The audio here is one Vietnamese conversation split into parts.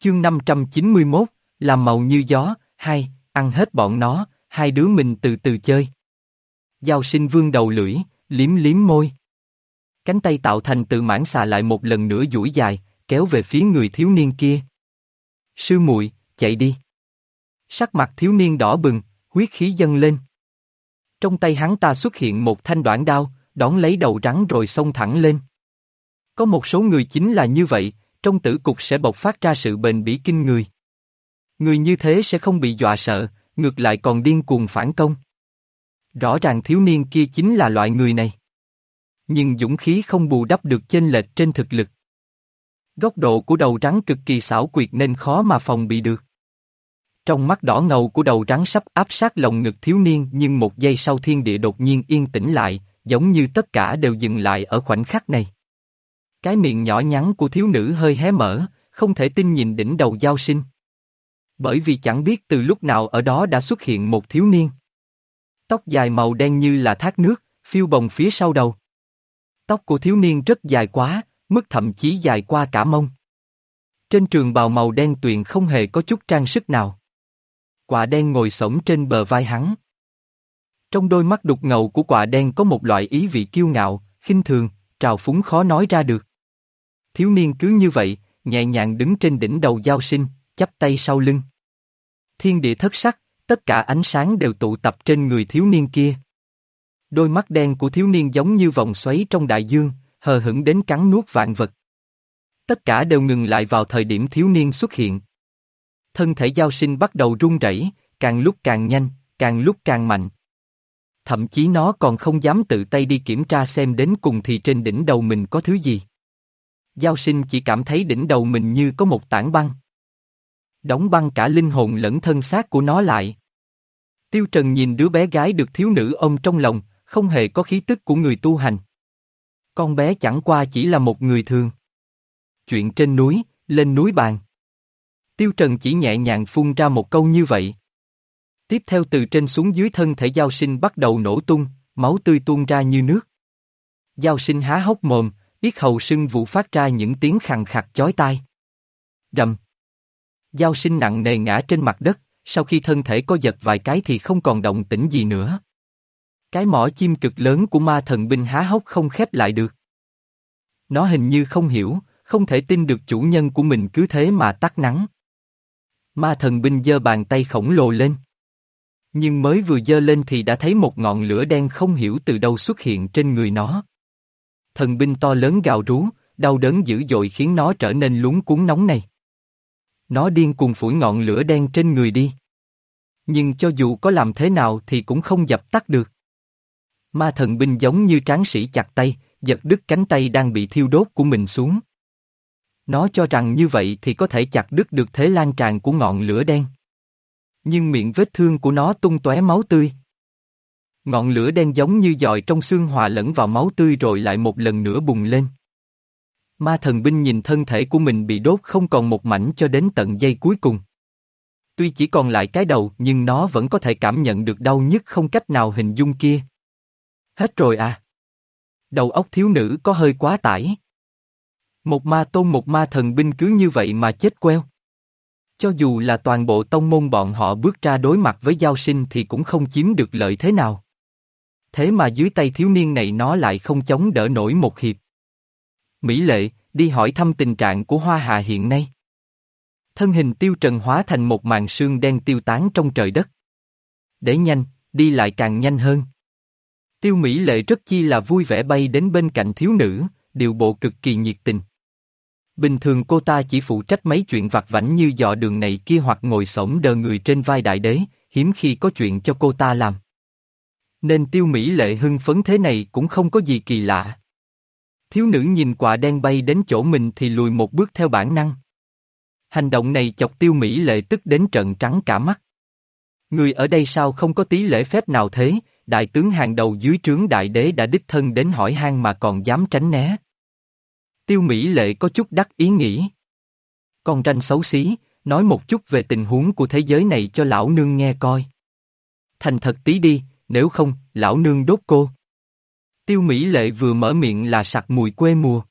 Chương 591, làm màu như gió, hai, ăn hết bọn nó, hai đứa mình từ từ chơi. Giao sinh vương đầu lưỡi, liếm liếm môi. Cánh tay tạo thành tự mãn xà lại một lần nữa duỗi dài, kéo về phía người thiếu niên kia. Sư muội, chạy đi. Sắc mặt thiếu niên đỏ bừng, huyết khí dâng lên. Trong tay hắn ta xuất hiện một thanh đoạn đao, đón lấy đầu rắn rồi xông thẳng lên. Có một số người chính là như vậy, trong tử cục sẽ bộc phát ra sự bền bỉ kinh người. Người như thế sẽ không bị dọa sợ, ngược lại còn điên cuồng phản công. Rõ ràng thiếu niên kia chính là loại người này. Nhưng dũng khí không bù đắp được chênh lệch trên thực lực. Góc độ của đầu rắn cực kỳ xảo quyệt nên khó mà phòng bị được. Trong mắt đỏ ngầu của đầu rắn sắp áp sát lồng ngực thiếu niên nhưng một giây sau thiên địa đột nhiên yên tĩnh lại, giống như tất cả đều dừng lại ở khoảnh khắc này. Cái miệng nhỏ nhắn của thiếu nữ hơi hé mở, không thể tin nhìn đỉnh đầu giao sinh. Bởi vì chẳng biết từ lúc nào ở đó đã xuất hiện một thiếu niên. Tóc dài màu đen như là thác nước, phiêu bồng phía sau đầu. Tóc của thiếu niên rất dài quá, mức thậm chí dài qua cả mông. Trên trường bào màu đen tuyền không hề có chút trang sức nào. Quả đen ngồi sổng trên bờ vai hắn. Trong đôi mắt đục ngầu của quả đen có một loại ý vị kiêu ngạo, khinh thường, trào phúng khó nói ra được. Thiếu niên cứ như vậy, nhẹ nhàng đứng trên đỉnh đầu giao sinh, chắp tay sau lưng. Thiên địa thất sắc, tất cả ánh sáng đều tụ tập trên người thiếu niên kia. Đôi mắt đen của thiếu niên giống như vòng xoáy trong đại dương, hờ hững đến cắn nuốt vạn vật. Tất cả đều ngừng lại vào thời điểm thiếu niên xuất hiện. Thân thể giao sinh bắt đầu run rẩy, càng lúc càng nhanh, càng lúc càng mạnh. Thậm chí nó còn không dám tự tay đi kiểm tra xem đến cùng thì trên đỉnh đầu mình có thứ gì. Giao sinh chỉ cảm thấy đỉnh đầu mình như có một tảng băng. Đóng băng cả linh hồn lẫn thân xác của nó lại. Tiêu Trần nhìn đứa bé gái được thiếu nữ ôm trong lòng, không hề có khí tức của người tu hành. Con bé chẳng qua chỉ là một người thường. Chuyện trên núi, lên núi bàn. Tiêu Trần chỉ nhẹ nhàng phun ra một câu như vậy. Tiếp theo từ trên xuống dưới thân thể giao sinh bắt đầu nổ tung, máu tươi tuôn ra như nước. Giao sinh há hốc mồm, yết hầu sưng vụ phát ra những tiếng khằng khặc chói tai. Rầm. Giao sinh nặng nề ngã trên mặt đất, sau khi thân thể có giật vài cái thì không còn động tĩnh gì nữa. Cái mỏ chim cực lớn của ma thần binh há hốc không khép lại được. Nó hình như không hiểu, không thể tin được chủ nhân của mình cứ thế mà tắt nắng. Ma thần binh giơ bàn tay khổng lồ lên. Nhưng mới vừa giơ lên thì đã thấy một ngọn lửa đen không hiểu từ đâu xuất hiện trên người nó. Thần binh to lớn gào rú, đau đớn dữ dội khiến nó trở nên lúng cuốn nóng này. Nó điên cuồng phủi ngọn lửa đen trên người đi. Nhưng cho dù có làm thế nào thì cũng không dập tắt được. Ma thần binh giống như tráng sĩ chặt tay, giật đứt cánh tay đang bị thiêu đốt của mình xuống. Nó cho rằng như vậy thì có thể chặt đứt được thế lan tràn của ngọn lửa đen. Nhưng miệng vết thương của nó tung tóe máu tươi. Ngọn lửa đen giống như dòi trong xương hòa lẫn vào máu tươi rồi lại một lần nữa bùng lên. Ma thần binh nhìn thân thể của mình bị đốt không còn một mảnh cho đến tận giây cuối cùng. Tuy chỉ còn lại cái đầu, nhưng nó vẫn có thể cảm nhận được đau nhất không cách nào hình dung kia. Hết rồi à? Đầu óc thiếu nữ có hơi quá tải. Một ma tôn, một ma thần binh cứ như vậy mà chết queo. Cho dù là toàn bộ tông môn bọn họ bước ra đối mặt với giao sinh thì cũng không chiếm được lợi thế nào. Thế mà dưới tay thiếu niên này nó lại không chống đỡ nổi một hiệp. Mỹ lệ, đi hỏi thăm tình trạng của Hoa Hà hiện nay. Thân hình tiêu trần hóa thành một màn sương đen tiêu tán trong trời đất. Để nhanh, đi lại càng nhanh hơn. Tiêu Mỹ lệ rất chi là vui vẻ bay đến bên cạnh thiếu nữ, điều bộ cực kỳ nhiệt tình. Bình thường cô ta chỉ phụ trách mấy chuyện vặt vảnh như dò đường này kia hoặc ngồi sổng đờ người trên vai đại đế, hiếm khi có chuyện cho cô ta làm. Nên tiêu Mỹ lệ hưng phấn thế này cũng không có gì kỳ lạ. Thiếu nữ nhìn quả đen bay đến chỗ mình thì lùi một bước theo bản năng. Hành động này chọc tiêu Mỹ lệ tức đến trận trắng cả mắt. Người ở đây sao không có tí lễ phép nào thế, đại tướng hàng đầu dưới trướng đại đế đã đích thân đến hỏi han mà còn dám tránh né. Tiêu Mỹ lệ có chút đắc ý nghĩ. Con tranh xấu xí, nói một chút về tình huống của thế giới này cho lão nương nghe coi. Thành thật tí đi, nếu không, lão nương đốt cô. Tiêu Mỹ lệ vừa mở miệng là sặc mùi quê mùa.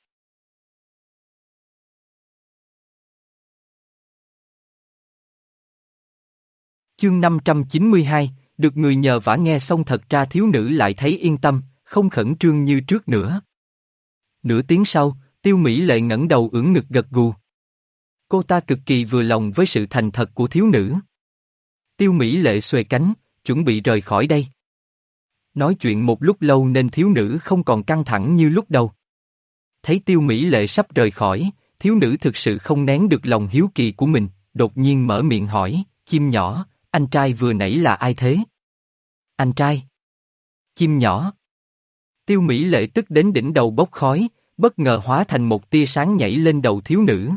Chương 592, được người nhờ vả nghe xong thật ra thiếu nữ lại thấy yên tâm, không khẩn trương như trước nữa. Nửa tiếng sau, tiêu Mỹ lệ ngẩng đầu ưỡn ngực gật gù. Cô ta cực kỳ vừa lòng với sự thành thật của thiếu nữ. Tiêu Mỹ lệ xuề cánh, chuẩn bị rời khỏi đây. Nói chuyện một lúc lâu nên thiếu nữ không còn căng thẳng như lúc đầu. Thấy tiêu Mỹ lệ sắp rời khỏi, thiếu nữ thực sự không nén được lòng hiếu kỳ của mình, đột nhiên mở miệng hỏi, chim nhỏ, anh trai vừa nãy là ai thế? Anh trai. Chim nhỏ. Tiêu Mỹ lệ tức đến đỉnh đầu bốc khói, bất ngờ hóa thành một tia sáng nhảy lên đầu thiếu nữ.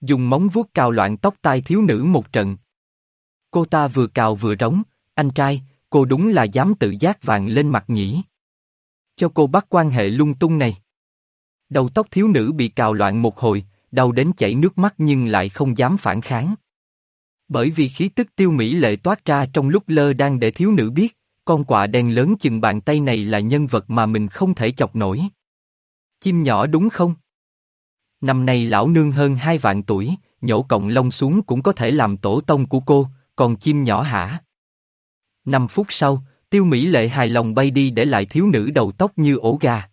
Dùng móng vuốt cào loạn tóc tai thiếu nữ một trận. Cô ta vừa cào vừa rống, anh trai, cô đúng là dám tự giác vàng lên mặt nhỉ. Cho cô bắt quan hệ lung tung này. Đầu tóc thiếu nữ bị cào loạn một hồi, đau đến chảy nước mắt nhưng lại không dám phản kháng. Bởi vì khí tức tiêu mỹ lệ toát ra trong lúc lơ đang để thiếu nữ biết, con quạ đen lớn chừng bàn tay này là nhân vật mà mình không thể chọc nổi. Chim nhỏ đúng không? Năm nay lão nương hơn hai vạn tuổi, nhổ cộng lông xuống cũng có thể làm tổ tông của cô, còn chim nhỏ hả? Năm phút sau, tiêu mỹ lệ hài lòng bay đi để lại thiếu nữ đầu tóc như ổ gà.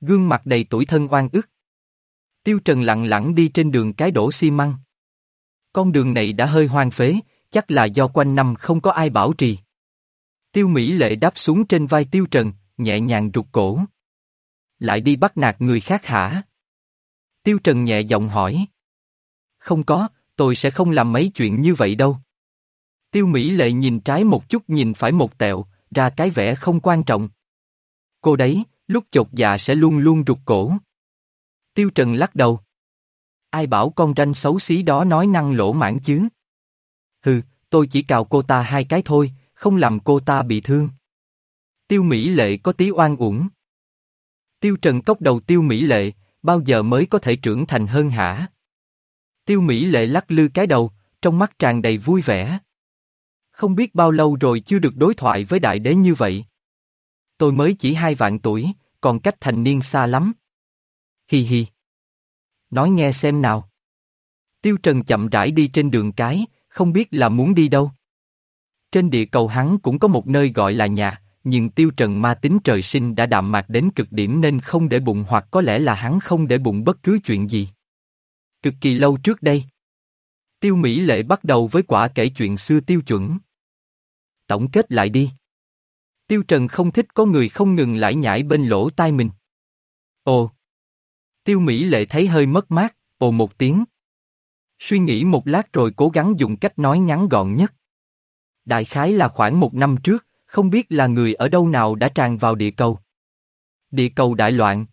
Gương mặt đầy tuổi thân oan ức. Tiêu Trần lặng lặng đi trên đường cái đổ xi măng. Con đường này đã hơi hoang phế, chắc là do quanh năm không có ai bảo trì. Tiêu Mỹ Lệ đáp xuống trên vai Tiêu Trần, nhẹ nhàng rụt cổ. Lại đi bắt nạt người khác hả? Tiêu Trần nhẹ giọng hỏi. Không có, tôi sẽ không làm mấy chuyện như vậy đâu. Tiêu Mỹ Lệ nhìn trái một chút nhìn phải một tẹo, ra cái vẻ không quan trọng. Cô đấy, lúc chột dạ sẽ luôn luôn rụt cổ. Tiêu Trần lắc đầu. Ai bảo con ranh xấu xí đó nói năng lỗ mãn chứ? Hừ, tôi chỉ cào cô ta hai cái thôi, không làm cô ta bị thương. Tiêu Mỹ Lệ có tí oan uổng. Tiêu Trần cốc đầu Tiêu Mỹ Lệ, bao giờ mới có thể trưởng thành hơn hả? Tiêu Mỹ Lệ lắc lư cái đầu, trong mắt tràn đầy vui vẻ. Không biết bao lâu rồi chưa được đối thoại với đại đế như vậy. Tôi mới chỉ hai vạn tuổi, còn cách thành niên xa lắm. Hi hi. Nói nghe xem nào. Tiêu Trần chậm rãi đi trên đường cái, không biết là muốn đi đâu. Trên địa cầu hắn cũng có một nơi gọi là nhà, nhưng Tiêu Trần ma tính trời sinh đã đạm mạc đến cực điểm nên không để bụng hoặc có lẽ là hắn không để bụng bất cứ chuyện gì. Cực kỳ lâu trước đây. Tiêu Mỹ Lệ bắt đầu với quả kể chuyện xưa tiêu chuẩn. Tổng kết lại đi. Tiêu Trần không thích có người không ngừng lải nhải bên lỗ tai mình. Ồ! Tiêu Mỹ Lệ thấy hơi mất mát, ồ một tiếng. Suy nghĩ một lát rồi cố gắng dùng cách nói ngắn gọn nhất. Đại khái là khoảng một năm trước, không biết là người ở đâu nào đã tràn vào địa cầu. Địa cầu đại loạn.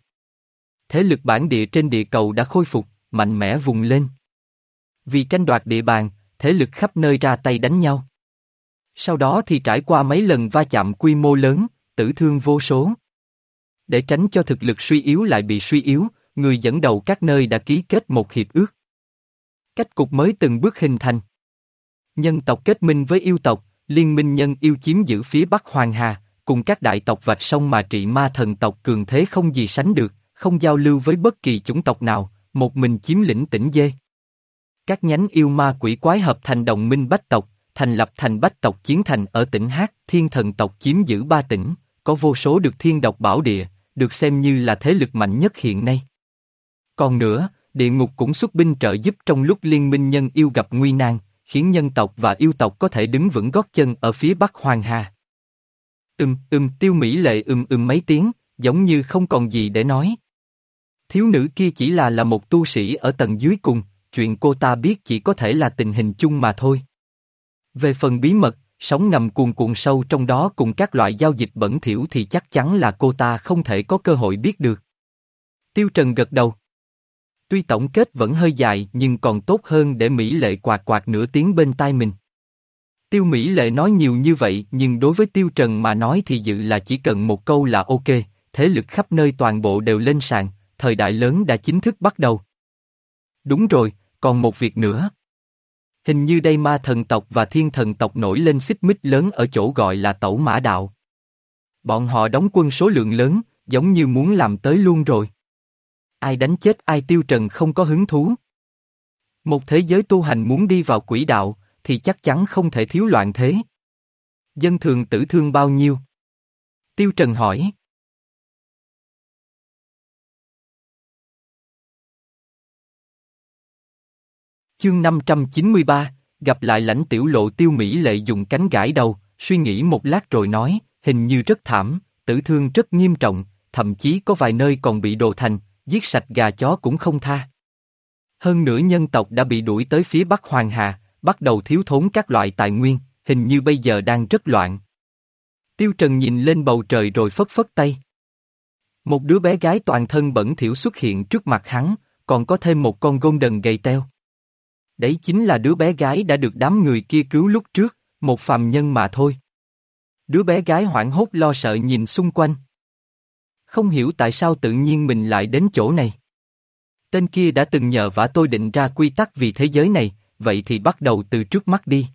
Thế lực bản địa trên địa cầu đã khôi phục, mạnh mẽ vùng lên. Vì tranh đoạt địa bàn, thế lực khắp nơi ra tay đánh nhau. Sau đó thì trải qua mấy lần va chạm quy mô lớn, tử thương vô số. Để tránh cho thực lực suy yếu lại bị suy yếu, người dẫn đầu các nơi đã ký kết một hiệp ước. Cách cục mới từng bước hình thành. Nhân tộc kết minh với yêu tộc, liên minh nhân yêu chiếm giữ phía bắc Hoàng Hà, cùng các đại tộc vạch sông mà trị ma thần tộc cường thế không gì sánh được, không giao lưu với bất kỳ chủng tộc nào, một mình chiếm lĩnh tỉnh dê. Các nhánh yêu ma quỷ quái hợp thành đồng minh bách tộc, thành lập thành bách tộc chiến thành ở tỉnh Hát, thiên thần tộc chiếm giữ ba tỉnh, có vô số được thiên độc bảo địa, được xem như là thế lực mạnh nhất hiện nay. Còn nữa, địa ngục cũng xuất binh trợ giúp trong lúc liên minh nhân yêu gặp nguy nan, khiến nhân tộc và yêu tộc có thể đứng vững gót chân ở phía bắc Hoàng Hà. Ừm, ừm, tiêu mỹ lệ ừm ừm mấy tiếng, giống như không còn gì để nói. Thiếu nữ kia chỉ là là một tu sĩ ở tầng dưới cùng, chuyện cô ta biết chỉ có thể là tình hình chung mà thôi. Về phần bí mật, sống ngầm cuồn cuộn sâu trong đó cùng các loại giao dịch bẩn thỉu thì chắc chắn là cô ta không thể có cơ hội biết được. Tiêu Trần gật đầu. Tuy tổng kết vẫn hơi dài nhưng còn tốt hơn để Mỹ Lệ quạt quạt nửa tiếng bên tai mình. Tiêu Mỹ Lệ nói nhiều như vậy nhưng đối với Tiêu Trần mà nói thì dự là chỉ cần một câu là ok, thế lực khắp nơi toàn bộ đều lên sàn, thời đại lớn đã chính thức bắt đầu. Đúng rồi, còn một việc nữa. Hình như đây ma thần tộc và thiên thần tộc nổi lên xích mích lớn ở chỗ gọi là tẩu mã đạo. Bọn họ đóng quân số lượng lớn, giống như muốn làm tới luôn rồi. Ai đánh chết ai tiêu trần không có hứng thú. Một thế giới tu hành muốn đi vào quỹ đạo, thì chắc chắn không thể thiếu loạn thế. Dân thường tử thương bao nhiêu? Tiêu Trần hỏi. Chương 593, gặp lại lãnh tiểu lộ tiêu Mỹ lệ dùng cánh gãi đầu, suy nghĩ một lát rồi nói, hình như rất thảm, tử thương rất nghiêm trọng, thậm chí có vài nơi còn bị đồ thành, giết sạch gà chó cũng không tha. Hơn nữa nhân tộc đã bị đuổi tới phía Bắc Hoàng Hà, bắt đầu thiếu thốn các loại tài nguyên, hình như bây giờ đang rất loạn. Tiêu Trần nhìn lên bầu trời rồi phất phất tay. Một đứa bé gái toàn thân bẩn thỉu xuất hiện trước mặt hắn, còn có thêm một con gôn đần gầy teo. Đấy chính là đứa bé gái đã được đám người kia cứu lúc trước, một phàm nhân mà thôi. Đứa bé gái hoảng hốt lo sợ nhìn xung quanh. Không hiểu tại sao tự nhiên mình lại đến chỗ này. Tên kia đã từng nhờ vả tôi định ra quy tắc vì thế giới này, vậy thì bắt đầu từ trước mắt đi.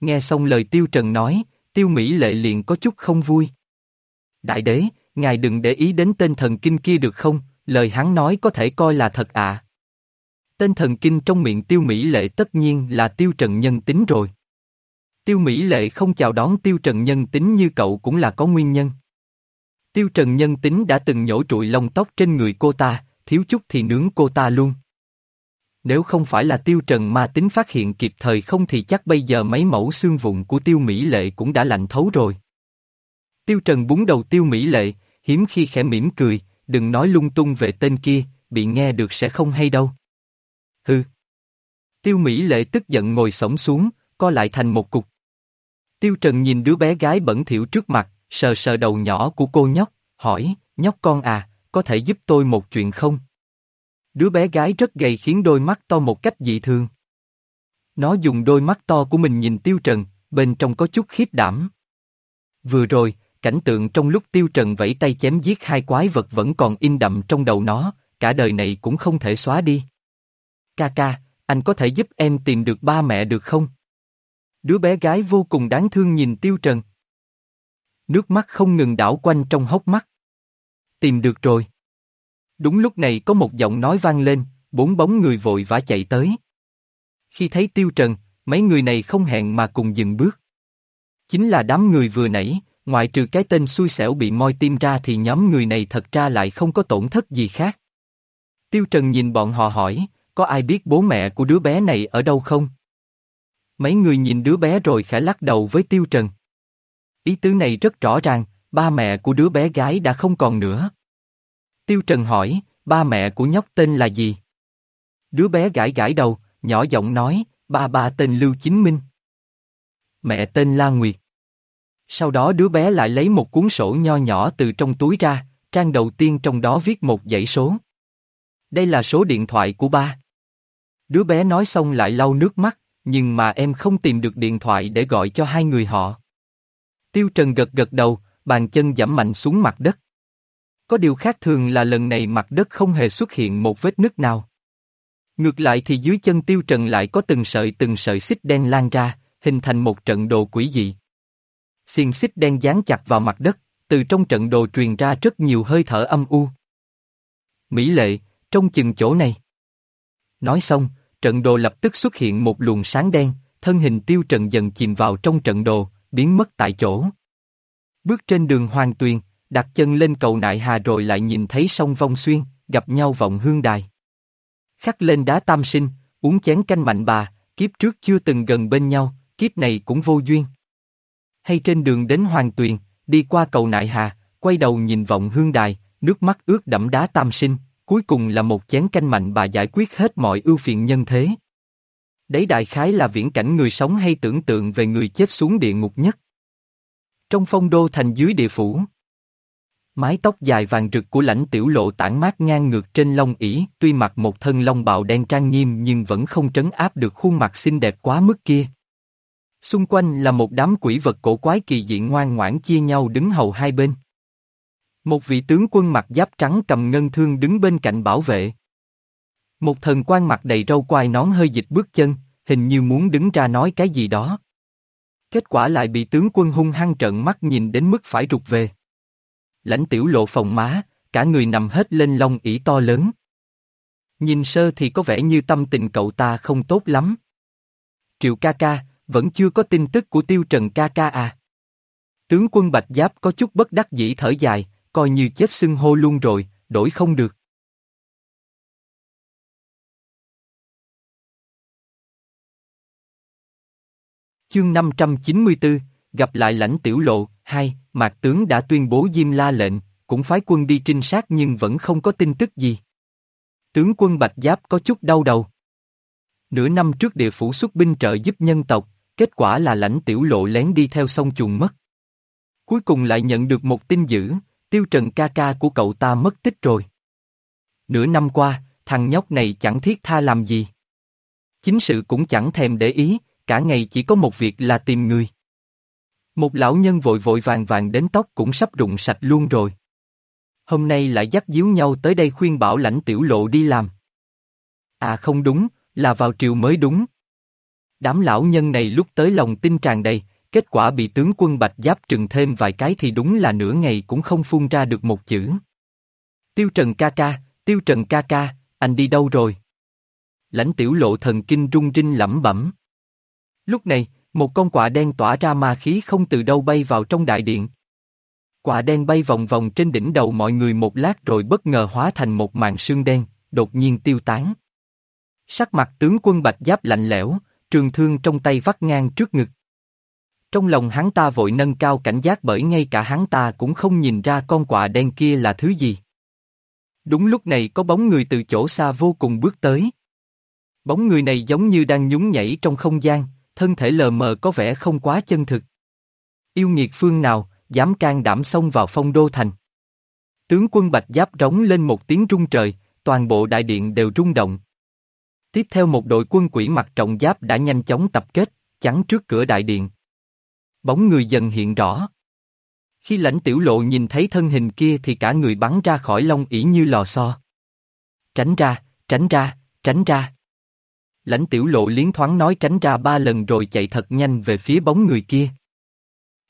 Nghe xong lời Tiêu Trần nói, Tiêu Mỹ lệ liền có chút không vui. Đại đế, ngài đừng để ý đến tên thần kinh kia được không, lời hắn nói có thể coi là thật à. Tên thần kinh trong miệng Tiêu Mỹ lệ tất nhiên là Tiêu Trần nhân tính rồi. Tiêu Mỹ lệ không chào đón Tiêu Trần nhân tính như cậu cũng là có nguyên nhân. Tiêu Trần nhân tính đã từng nhổ trụi lông tóc trên người cô ta, thiếu chút thì nướng cô ta luôn. Nếu không phải là Tiêu Trần mà tính phát hiện kịp thời không thì chắc bây giờ mấy mẫu xương vụn của Tiêu Mỹ Lệ cũng đã lạnh thấu rồi. Tiêu Trần búng đầu Tiêu Mỹ Lệ, hiếm khi khẽ mỉm cười, đừng nói lung tung về tên kia, bị nghe được sẽ không hay đâu. Hừ. Tiêu Mỹ Lệ tức giận ngồi sổng xuống, co lại thành một cục. Tiêu Trần nhìn đứa bé gái bẩn thỉu trước mặt, sờ sờ đầu nhỏ của cô nhóc, hỏi, nhóc con à, có thể giúp tôi một chuyện không? Đứa bé gái rất gầy khiến đôi mắt to một cách dị thường. Nó dùng đôi mắt to của mình nhìn Tiêu Trần, bên trong có chút khiếp đảm. Vừa rồi, cảnh tượng trong lúc Tiêu Trần vẫy tay chém giết hai quái vật vẫn còn in đậm trong đầu nó, cả đời này cũng không thể xóa đi. Ca ca, anh có thể giúp em tìm được ba mẹ được không? Đứa bé gái vô cùng đáng thương nhìn Tiêu Trần. Nước mắt không ngừng đảo quanh trong hốc mắt. Tìm được rồi. Đúng lúc này có một giọng nói vang lên, bốn bóng người vội vã chạy tới. Khi thấy Tiêu Trần, mấy người này không hẹn mà cùng dừng bước. Chính là đám người vừa nãy, ngoại trừ cái tên xui xẻo bị moi tim ra thì nhóm người này thật ra lại không có tổn thất gì khác. Tiêu Trần nhìn bọn họ hỏi, có ai biết bố mẹ của đứa bé này ở đâu không? Mấy người nhìn đứa bé rồi khẽ lắc đầu với Tiêu Trần. Ý tứ này rất rõ ràng, ba mẹ của đứa bé gái đã không còn nữa. Tiêu Trần hỏi, ba mẹ của nhóc tên là gì? Đứa bé gãi gãi đầu, nhỏ giọng nói, ba ba tên Lưu Chính Minh. Mẹ tên La Nguyệt. Sau đó đứa bé lại lấy một cuốn sổ nho nhỏ từ trong túi ra, trang đầu tiên trong đó viết một dãy số. Đây là số điện thoại của ba. Đứa bé nói xong lại lau nước mắt, nhưng mà em không tìm được điện thoại để gọi cho hai người họ. Tiêu Trần gật gật đầu, bàn chân giảm mạnh xuống mặt đất. Có điều khác thường là lần này mặt đất không hề xuất hiện một vết nứt nào. Ngược lại thì dưới chân Tiêu Trần lại có từng sợi từng sợi xích đen lan ra, hình thành một trận đồ quỷ dị. Xiên xích đen dán chặt vào mặt đất, từ trong trận đồ truyền ra rất nhiều hơi thở âm u. Mỹ lệ, trong chừng chỗ này. Nói xong, trận đồ lập tức xuất hiện một luồng sáng đen, thân hình tiêu trần dần chìm vào trong trận đồ, biến mất tại chỗ. Bước trên đường hoàng tuyền, đặt chân lên cầu nại hà rồi lại nhìn thấy sông vong xuyên, gặp nhau vọng hương đài. Khắc lên đá tam sinh, uống chén canh mạnh bà, kiếp trước chưa từng gần bên nhau, kiếp này cũng vô duyên. Hay trên đường đến hoàng tuyền, đi qua cầu nại hà, quay đầu nhìn vọng hương đài, nước mắt ướt đẫm đá tam sinh, cuối cùng là một chén canh mạnh bà giải quyết hết mọi ưu phiền nhân thế. Đấy đại khái là viễn cảnh người sống hay tưởng tượng về người chết xuống địa ngục nhất. Trong phong đô thành dưới địa phủ. Mái tóc dài vàng rực của lãnh tiểu lộ tản mát ngang ngược trên lông ỉ, tuy mặc một thân lông bào đen trang nghiêm nhưng vẫn không trấn áp được khuôn mặt xinh đẹp quá mức kia. Xung quanh là một đám quỷ vật cổ quái kỳ dị ngoan ngoãn chia nhau đứng hầu hai bên. Một vị tướng quân mặc giáp trắng cầm ngân thương đứng bên cạnh bảo vệ. Một thần quan mặt đầy râu quai nón hơi dịch bước chân, hình như muốn đứng ra nói cái gì đó. Kết quả lại bị tướng quân hung hăng trợn mắt nhìn đến mức phải rụt về. Lãnh tiểu lộ phòng má, cả người nằm hết lên lông ỉ to lớn. Nhìn sơ thì có vẻ như tâm tình cậu ta không tốt lắm. Triệu ca ca, vẫn chưa có tin tức của tiêu trần ca ca à. Tướng quân Bạch Giáp có chút bất đắc dĩ thở dài, coi như chết xưng hô luôn rồi, đổi không được. Chương 594, gặp lại lãnh tiểu lộ, hai, Mạc Tướng đã tuyên bố Diêm La lệnh, cũng phái quân đi trinh sát nhưng vẫn không có tin tức gì. Tướng quân Bạch Giáp có chút đau đầu. Nửa năm trước địa phủ xuất binh trợ giúp nhân tộc, kết quả là lãnh tiểu lộ lén đi theo sông chuồng mất. Cuối cùng lại nhận được một tin dữ, tiêu trần ca ca của cậu ta mất tích rồi. Nửa năm qua, thằng nhóc này chẳng thiết tha làm gì. Chính sự cũng chẳng thèm để ý, cả ngày chỉ có một việc là tìm người. Một lão nhân vội vội vàng vàng đến tóc cũng sắp rụng sạch luôn rồi. Hôm nay lại dắt díu nhau tới đây khuyên bảo lãnh tiểu lộ đi làm. À không đúng, là vào triều mới đúng. Đám lão nhân này lúc tới lòng tin tràn đầy, kết quả bị tướng quân bạch giáp trừng thêm vài cái thì đúng là nửa ngày cũng không phun ra được một chữ. Tiêu Trần ca ca, Tiêu Trần ca ca, anh đi đâu rồi? Lãnh tiểu lộ thần kinh rung rinh lẩm bẩm. Lúc này, một con quạ đen tỏa ra ma khí không từ đâu bay vào trong đại điện. Quạ đen bay vòng vòng trên đỉnh đầu mọi người một lát rồi bất ngờ hóa thành một màn sương đen, đột nhiên tiêu tán. Sắc mặt tướng quân bạch giáp lạnh lẽo, trường thương trong tay vắt ngang trước ngực. Trong lòng hắn ta vội nâng cao cảnh giác bởi ngay cả hắn ta cũng không nhìn ra con quạ đen kia là thứ gì. Đúng lúc này có bóng người từ chỗ xa vô cùng bước tới. Bóng người này giống như đang nhún nhảy trong không gian, thân thể lờ mờ có vẻ không quá chân thực. Yêu nghiệt phương nào, dám can đảm xông vào phong đô thành. Tướng quân Bạch Giáp rống lên một tiếng rung trời, toàn bộ đại điện đều rung động. Tiếp theo một đội quân quỷ mặt trọng giáp đã nhanh chóng tập kết, chắn trước cửa đại điện. Bóng người dần hiện rõ. Khi lãnh tiểu lộ nhìn thấy thân hình kia thì cả người bắn ra khỏi lông ỉ như lò xo. Tránh ra, tránh ra, tránh ra. Lãnh tiểu lộ liến thoáng nói tránh ra ba lần rồi chạy thật nhanh về phía bóng người kia.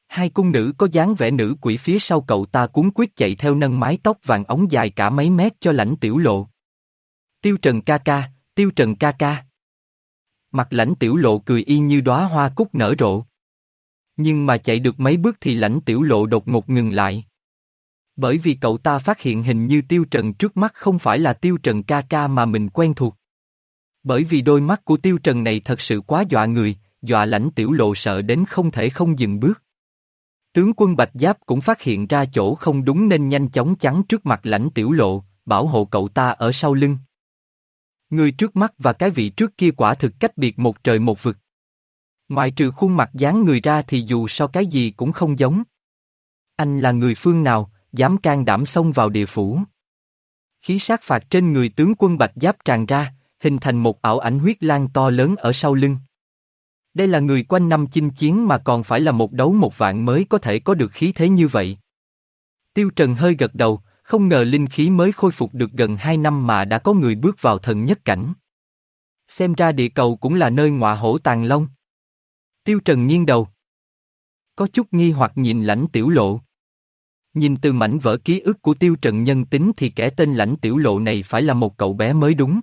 Hai cung nữ có dáng vẻ nữ quỷ phía sau cậu ta cuốn quyết chạy theo nâng mái tóc vàng ống dài cả mấy mét cho lãnh tiểu lộ. Tiêu Trần ca ca, Tiêu Trần ca ca. Mặt lãnh tiểu lộ cười y như đóa hoa cúc nở rộ. Nhưng mà chạy được mấy bước thì lãnh tiểu lộ đột ngột ngừng lại. Bởi vì cậu ta phát hiện hình như Tiêu Trần trước mắt không phải là Tiêu Trần ca ca mà mình quen thuộc. Bởi vì đôi mắt của Tiêu Trần này thật sự quá dọa người, dọa lãnh tiểu lộ sợ đến không thể không dừng bước. Tướng quân Bạch Giáp cũng phát hiện ra chỗ không đúng nên nhanh chóng chắn trước mặt lãnh tiểu lộ, bảo hộ cậu ta ở sau lưng. Người trước mắt và cái vị trước kia quả thực cách biệt một trời một vực. Ngoại trừ khuôn mặt dáng người ra thì dù so cái gì cũng không giống. Anh là người phương nào, dám can đảm xông vào địa phủ. Khí sát phạt trên người tướng quân Bạch Giáp tràn ra, hình thành một ảo ảnh huyết lan to lớn ở sau lưng. Đây là người quanh năm chinh chiến mà còn phải là một đấu một vạn mới có thể có được khí thế như vậy. Tiêu Trần hơi gật đầu, không ngờ linh khí mới khôi phục được gần hai năm mà đã có người bước vào thần nhất cảnh. Xem ra địa cầu cũng là nơi ngọa hổ tàn long. Tiêu Trần nghiêng đầu. Có chút nghi hoặc nhìn lãnh tiểu lộ. Nhìn từ mảnh vỡ ký ức của Tiêu Trần nhân tính thì kẻ tên lãnh tiểu lộ này phải là một cậu bé mới đúng.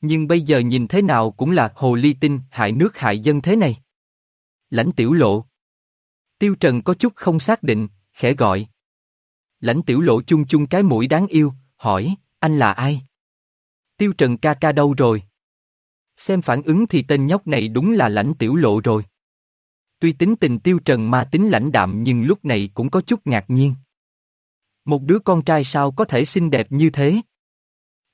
Nhưng bây giờ nhìn thế nào cũng là hồ ly tinh hại nước hại dân thế này. Lãnh tiểu lộ. Tiêu Trần có chút không xác định, khẽ gọi. Lãnh tiểu lộ chung chung cái mũi đáng yêu, hỏi, anh là ai? Tiêu Trần ca ca đâu rồi? Xem phản ứng thì tên nhóc này đúng là lãnh tiểu lộ rồi. Tuy tính tình Tiêu Trần mà tính lãnh đạm nhưng lúc này cũng có chút ngạc nhiên. Một đứa con trai sao có thể xinh đẹp như thế?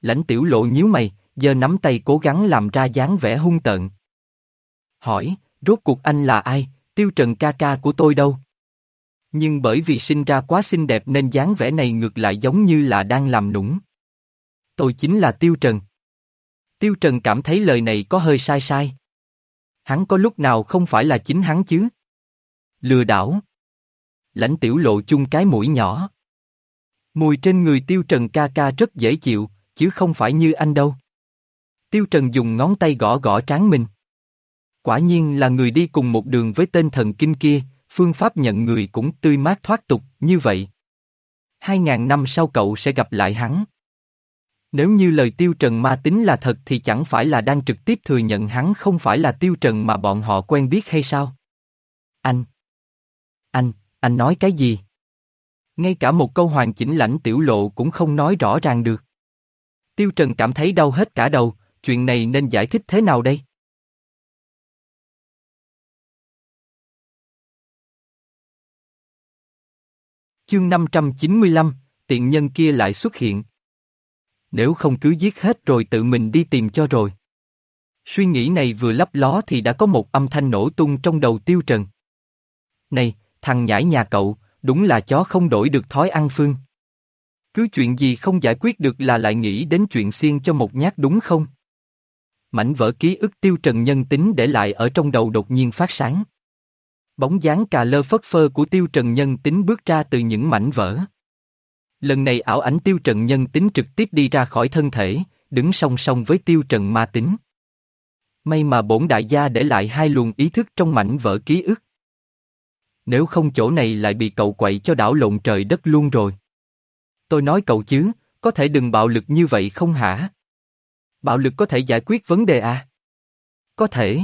Lãnh tiểu lộ nhíu mày, giờ nắm tay cố gắng làm ra dáng vẻ hung tợn. Hỏi, rốt cuộc anh là ai, tiêu trần ca ca của tôi đâu? Nhưng bởi vì sinh ra quá xinh đẹp nên dáng vẻ này ngược lại giống như là đang làm nũng. Tôi chính là tiêu trần. Tiêu trần cảm thấy lời này có hơi sai sai. Hắn có lúc nào không phải là chính hắn chứ? Lừa đảo. Lãnh tiểu lộ chung cái mũi nhỏ. Mùi trên người tiêu trần ca ca rất dễ chịu, chứ không phải như anh đâu. Tiêu Trần dùng ngón tay gõ gõ trán mình. Quả nhiên là người đi cùng một đường với tên thần kinh kia, phương pháp nhận người cũng tươi mát thoát tục, như vậy. Hai ngàn năm sau cậu sẽ gặp lại hắn. Nếu như lời tiêu trần ma tính là thật thì chẳng phải là đang trực tiếp thừa nhận hắn không phải là tiêu trần mà bọn họ quen biết hay sao? Anh! Anh, anh nói cái gì? Ngay cả một câu hoàn chỉnh lãnh tiểu lộ cũng không nói rõ ràng được. Tiêu Trần cảm thấy đau hết cả đầu, chuyện này nên giải thích thế nào đây? Chương 595, tiện nhân kia lại xuất hiện. Nếu không cứ giết hết rồi tự mình đi tìm cho rồi. Suy nghĩ này vừa lấp ló thì đã có một âm thanh nổ tung trong đầu Tiêu Trần. Này, thằng nhãi nhà cậu, đúng là chó không đổi được thói ăn phương. Cứ chuyện gì không giải quyết được là lại nghĩ đến chuyện xiên cho một nhát đúng không? Mảnh vỡ ký ức tiêu trần nhân tính để lại ở trong đầu đột nhiên phát sáng. Bóng dáng cà lơ phất phơ của tiêu trần nhân tính bước ra từ những mảnh vỡ. Lần này ảo ảnh tiêu trần nhân tính trực tiếp đi ra khỏi thân thể, đứng song song với tiêu trần ma tính. May mà bổn đại gia để lại hai luồng ý thức trong mảnh vỡ ký ức. Nếu không chỗ này lại bị cậu quậy cho đảo lộn trời đất luôn rồi. Tôi nói cậu chứ, có thể đừng bạo lực như vậy không hả? Bạo lực có thể giải quyết vấn đề à? Có thể.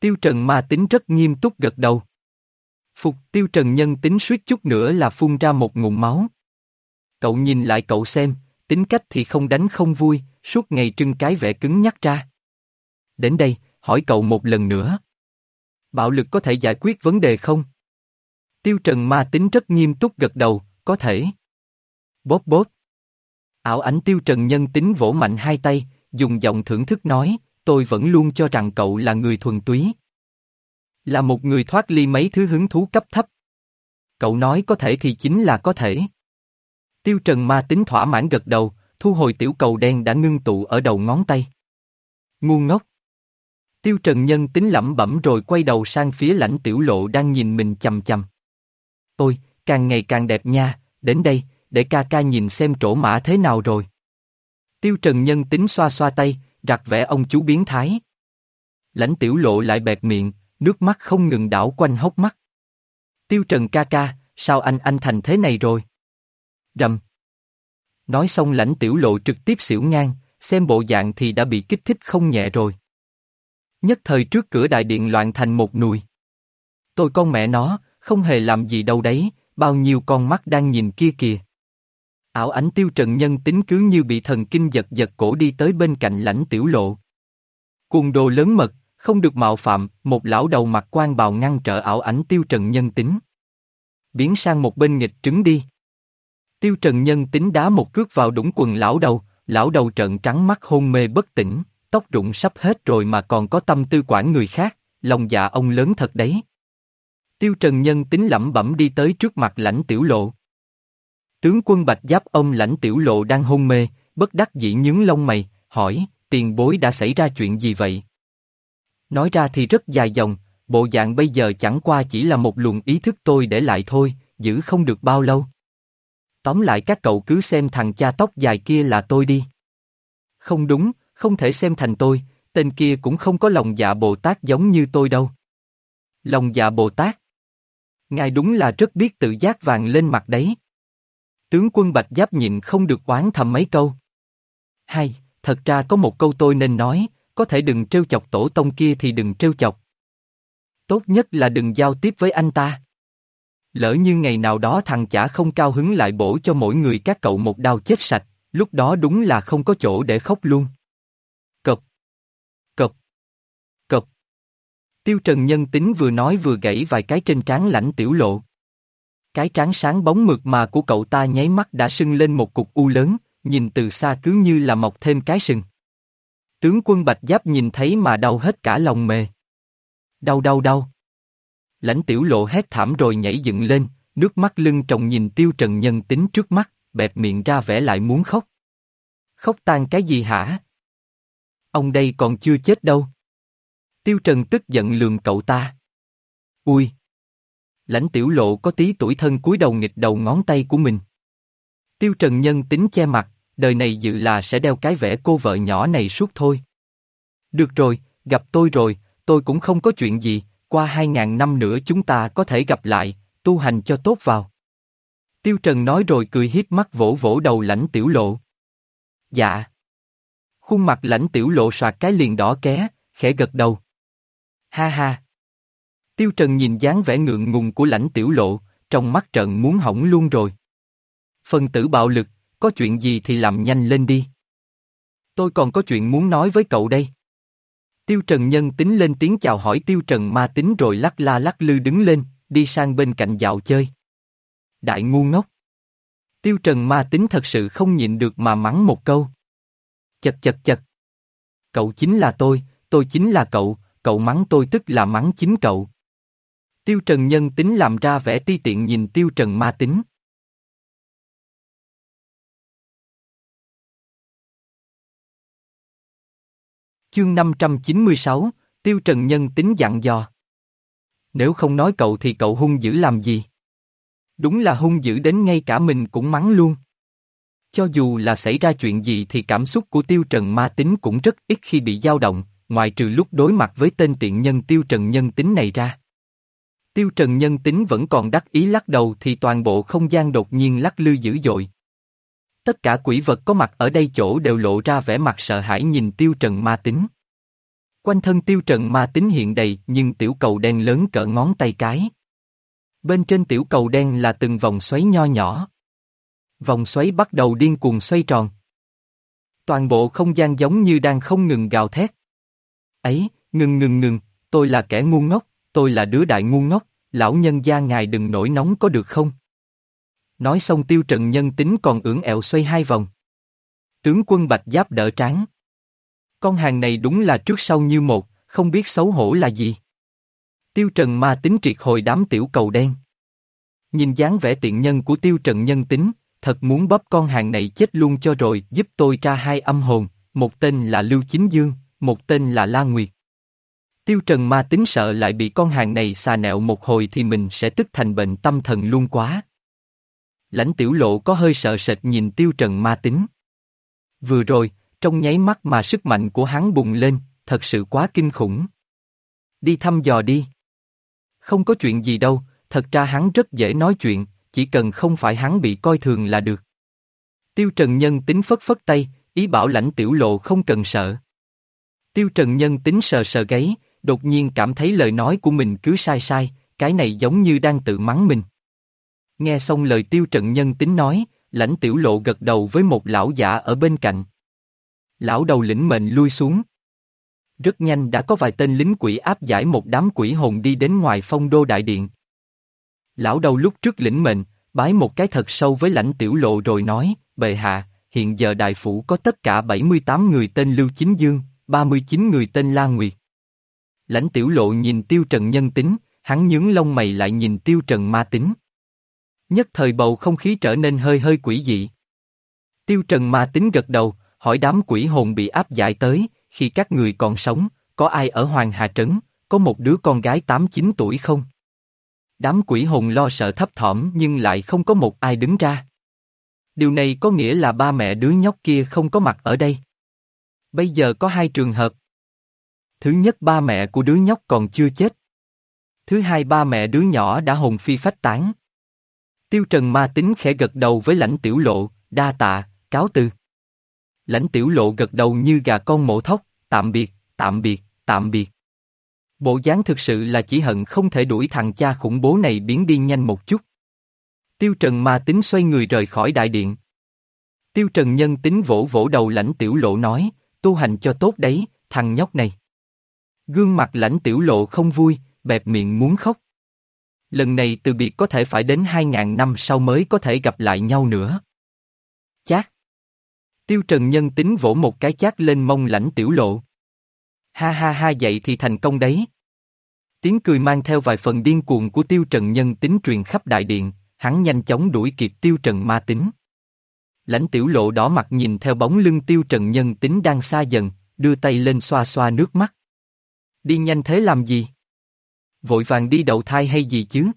Tiêu Trần ma tính rất nghiêm túc gật đầu. Phục Tiêu Trần nhân tính suýt chút nữa là phun ra một ngụm máu. Cậu nhìn lại cậu xem, tính cách thì không đánh không vui, suốt ngày trưng cái vẻ cứng nhắc ra. Đến đây, hỏi cậu một lần nữa. Bạo lực có thể giải quyết vấn đề không? Tiêu Trần ma tính rất nghiêm túc gật đầu, có thể. Bóp bóp. Ảo ảnh Tiêu Trần nhân tính vỗ mạnh hai tay, dùng giọng thưởng thức nói, tôi vẫn luôn cho rằng cậu là người thuần túy. Là một người thoát ly mấy thứ hứng thú cấp thấp. Cậu nói có thể thì chính là có thể. Tiêu Trần ma tính thỏa mãn gật đầu, thu hồi tiểu cầu đen đã ngưng tụ ở đầu ngón tay. Ngu ngốc. Tiêu Trần Nhân tính lẩm bẩm rồi quay đầu sang phía lãnh tiểu lộ đang nhìn mình chầm chầm. Ôi, càng ngày càng đẹp nha, đến đây, để ca ca nhìn xem trổ mã thế nào rồi. Tiêu Trần Nhân tính xoa xoa tay, rặt vẽ ông chú biến thái. Lãnh tiểu lộ lại bẹt miệng, nước mắt không ngừng đảo quanh hốc mắt. Tiêu Trần ca ca, sao anh anh thành thế này rồi? Rầm. Nói xong lãnh tiểu lộ trực tiếp xỉu ngang, xem bộ dạng thì đã bị kích thích không nhẹ rồi. Nhất thời trước cửa đại điện loạn thành một nùi. Tôi con mẹ nó, không hề làm gì đâu đấy, bao nhiêu con mắt đang nhìn kia kìa. Ảo ảnh tiêu trần nhân tính cứ như bị thần kinh giật giật cổ đi tới bên cạnh lãnh tiểu lộ. Cuồng đồ lớn mật, không được mạo phạm, một lão đầu mặt quan bào ngăn trở ảo ảnh tiêu trần nhân tính. Biến sang một bên nghịch trứng đi. Tiêu trần nhân tính đá một cước vào đũng quần lão đầu, lão đầu trợn trắng mắt hôn mê bất tỉnh tóc rụng sắp hết rồi mà còn có tâm tư quản người khác, lòng dạ ông lớn thật đấy. Tiêu Trần Nhân tính lẩm bẩm đi tới trước mặt lãnh tiểu lộ. Tướng quân Bạch Giáp ông lãnh tiểu lộ đang hôn mê, bất đắc dĩ nhướng lông mày, hỏi, tiền bối đã xảy ra chuyện gì vậy? Nói ra thì rất dài dòng, bộ dạng bây giờ chẳng qua chỉ là một luồng ý thức tôi để lại thôi, giữ không được bao lâu. Tóm lại các cậu cứ xem thằng cha tóc dài kia là tôi đi. Không đúng, không thể xem thành tôi, tên kia cũng không có lòng dạ Bồ Tát giống như tôi đâu. Lòng dạ Bồ Tát? Ngài đúng là rất biết tự giác vàng lên mặt đấy. Tướng quân Bạch Giáp nhịn không được oán thầm mấy câu. Hay, thật ra có một câu tôi nên nói, có thể đừng trêu chọc tổ tông kia thì đừng trêu chọc. Tốt nhất là đừng giao tiếp với anh ta. Lỡ như ngày nào đó thằng chả không cao hứng lại bổ cho mỗi người các cậu một đau chết sạch, lúc đó đúng là không có chỗ để khóc luôn. Cộc. Cộc. Cộc. Tiêu Trần nhân tính vừa nói vừa gãy vài cái trên trán lãnh tiểu lộ. Cái trán sáng bóng mượt mà của cậu ta nháy mắt đã sưng lên một cục u lớn, nhìn từ xa cứ như là mọc thêm cái sừng. Tướng quân Bạch Giáp nhìn thấy mà đau hết cả lòng mề. Đau đau đau. Lãnh tiểu lộ hét thảm rồi nhảy dựng lên, nước mắt lưng tròng nhìn tiêu trần nhân tính trước mắt, bẹp miệng ra vẻ lại muốn khóc. Khóc tan cái gì hả? Ông đây còn chưa chết đâu. Tiêu Trần tức giận lườm cậu ta. Ui! Lãnh tiểu lộ có tí tuổi thân cúi đầu nghịch đầu ngón tay của mình. Tiêu Trần nhân tính che mặt, đời này dự là sẽ đeo cái vẻ cô vợ nhỏ này suốt thôi. Được rồi, gặp tôi rồi, tôi cũng không có chuyện gì, qua hai ngàn năm nữa chúng ta có thể gặp lại, tu hành cho tốt vào. Tiêu Trần nói rồi cười hiếp mắt vỗ vỗ đầu lãnh tiểu lộ. dạ. Khuôn mặt lãnh tiểu lộ soạt cái liền đỏ ké, khẽ gật đầu. Ha ha. Tiêu Trần nhìn dáng vẻ ngượng ngùng của lãnh tiểu lộ, trong mắt trận muốn hỏng luôn rồi. Phần tử bạo lực, có chuyện gì thì làm nhanh lên đi. Tôi còn có chuyện muốn nói với cậu đây. Tiêu Trần Nhân tính lên tiếng chào hỏi Tiêu Trần ma tính rồi lắc la lắc lư đứng lên, đi sang bên cạnh dạo chơi. Đại ngu ngốc. Tiêu Trần ma tính thật sự không nhịn được mà mắng một câu. Chật chật chật. Cậu chính là tôi, tôi chính là cậu, cậu mắng tôi tức là mắng chính cậu. Tiêu Trần nhân tính làm ra vẻ ti tiện nhìn Tiêu Trần ma tính. Chương 596, Tiêu Trần nhân tính dặn dò. Nếu không nói cậu thì cậu hung dữ làm gì? Đúng là hung dữ đến ngay cả mình cũng mắng luôn. Cho dù là xảy ra chuyện gì thì cảm xúc của Tiêu Trần ma tính cũng rất ít khi bị dao động, ngoài trừ lúc đối mặt với tên tiện nhân Tiêu Trần nhân tính này ra. Tiêu Trần nhân tính vẫn còn đắc ý lắc đầu thì toàn bộ không gian đột nhiên lắc lư dữ dội. Tất cả quỷ vật có mặt ở đây chỗ đều lộ ra vẻ mặt sợ hãi nhìn Tiêu Trần ma tính. Quanh thân Tiêu Trần ma tính hiện đầy nhưng tiểu cầu đen lớn cỡ ngón tay cái. Bên trên tiểu cầu đen là từng vòng xoáy nho nhỏ. Vòng xoáy bắt đầu điên cuồng xoay tròn. Toàn bộ không gian giống như đang không ngừng gào thét. Ấy, ngừng ngừng ngừng, tôi là kẻ ngu ngốc, tôi là đứa đại ngu ngốc, lão nhân gia ngài đừng nổi nóng có được không? Nói xong tiêu trần nhân tính còn ưỡng ẹo xoay hai vòng. Tướng quân bạch giáp đỡ tráng. Con hàng này đúng là trước sau như một, không biết xấu hổ là gì. Tiêu Trần ma tính triệt hồi đám tiểu cầu đen. Nhìn dáng vẻ tiện nhân của Tiêu Trần nhân tính, thật muốn bóp con hàng này chết luôn cho rồi giúp tôi tra hai âm hồn, một tên là Lưu Chính Dương, một tên là La Nguyệt. Tiêu Trần ma tính sợ lại bị con hàng này xà nẹo một hồi thì mình sẽ tức thành bệnh tâm thần luôn quá. Lãnh tiểu lộ có hơi sợ sệt nhìn Tiêu Trần ma tính. Vừa rồi, trong nháy mắt mà sức mạnh của hắn bùng lên, thật sự quá kinh khủng. Đi thăm dò đi. Không có chuyện gì đâu, thật ra hắn rất dễ nói chuyện, chỉ cần không phải hắn bị coi thường là được. Tiêu Trần Nhân tính phất phất tay, ý bảo lãnh tiểu lộ không cần sợ. Tiêu Trần Nhân tính sờ sờ gáy, đột nhiên cảm thấy lời nói của mình cứ sai sai, cái này giống như đang tự mắng mình. Nghe xong lời Tiêu trận Nhân tính nói, lãnh tiểu lộ gật đầu với một lão giả ở bên cạnh. Lão đầu lĩnh mệnh lui xuống. Rất nhanh đã có vài tên lính quỷ áp giải một đám quỷ hồn đi đến ngoài phong đô đại điện. Lão đầu lúc trước lĩnh mệnh, bái một cái thật sâu với lãnh tiểu lộ rồi nói, bệ hạ, hiện giờ đại phủ có tất cả 78 người tên Lưu Chính Dương, 39 người tên La Nguyệt. Lãnh tiểu lộ nhìn tiêu trần nhân tính, hắn nhướng lông mày lại nhìn tiêu trần ma tính. Nhất thời bầu không khí trở nên hơi hơi quỷ dị. Tiêu trần ma tính gật đầu, hỏi đám quỷ hồn bị áp giải tới, khi các người còn sống, có ai ở Hoàng Hà Trấn, có một đứa con gái 8-9 tuổi không? Đám quỷ hồn lo sợ thấp thỏm nhưng lại không có một ai đứng ra. Điều này có nghĩa là ba mẹ đứa nhóc kia không có mặt ở đây. Bây giờ có hai trường hợp. Thứ nhất ba mẹ của đứa nhóc còn chưa chết. Thứ hai ba mẹ đứa nhỏ đã hồn phi phách tán. Tiêu Trần ma tính khẽ gật đầu với lãnh tiểu lộ, đa tạ, cáo từ. Lãnh tiểu lộ gật đầu như gà con mổ thóc, tạm biệt, tạm biệt, tạm biệt. Bộ dáng thực sự là chỉ hận không thể đuổi thằng cha khủng bố này biến đi nhanh một chút. Tiêu Trần ma tính xoay người rời khỏi đại điện. Tiêu Trần nhân tính vỗ vỗ đầu lãnh tiểu lộ nói, tu hành cho tốt đấy, thằng nhóc này. Gương mặt lãnh tiểu lộ không vui, bẹp miệng muốn khóc. Lần này từ biệt có thể phải đến 2.000 năm sau mới có thể gặp lại nhau nữa. Chát. Tiêu Trần nhân tính vỗ một cái chát lên mông lãnh tiểu lộ. Ha ha ha vậy thì thành công đấy. Tiếng cười mang theo vài phần điên cuồng của Tiêu Trần nhân tính truyền khắp đại điện, hắn nhanh chóng đuổi kịp Tiêu Trần ma tính. Lãnh tiểu lộ đỏ mặt nhìn theo bóng lưng Tiêu Trần nhân tính đang xa dần, đưa tay lên xoa xoa nước mắt. Đi nhanh thế làm gì? Vội vàng đi đậu thai hay gì chứ?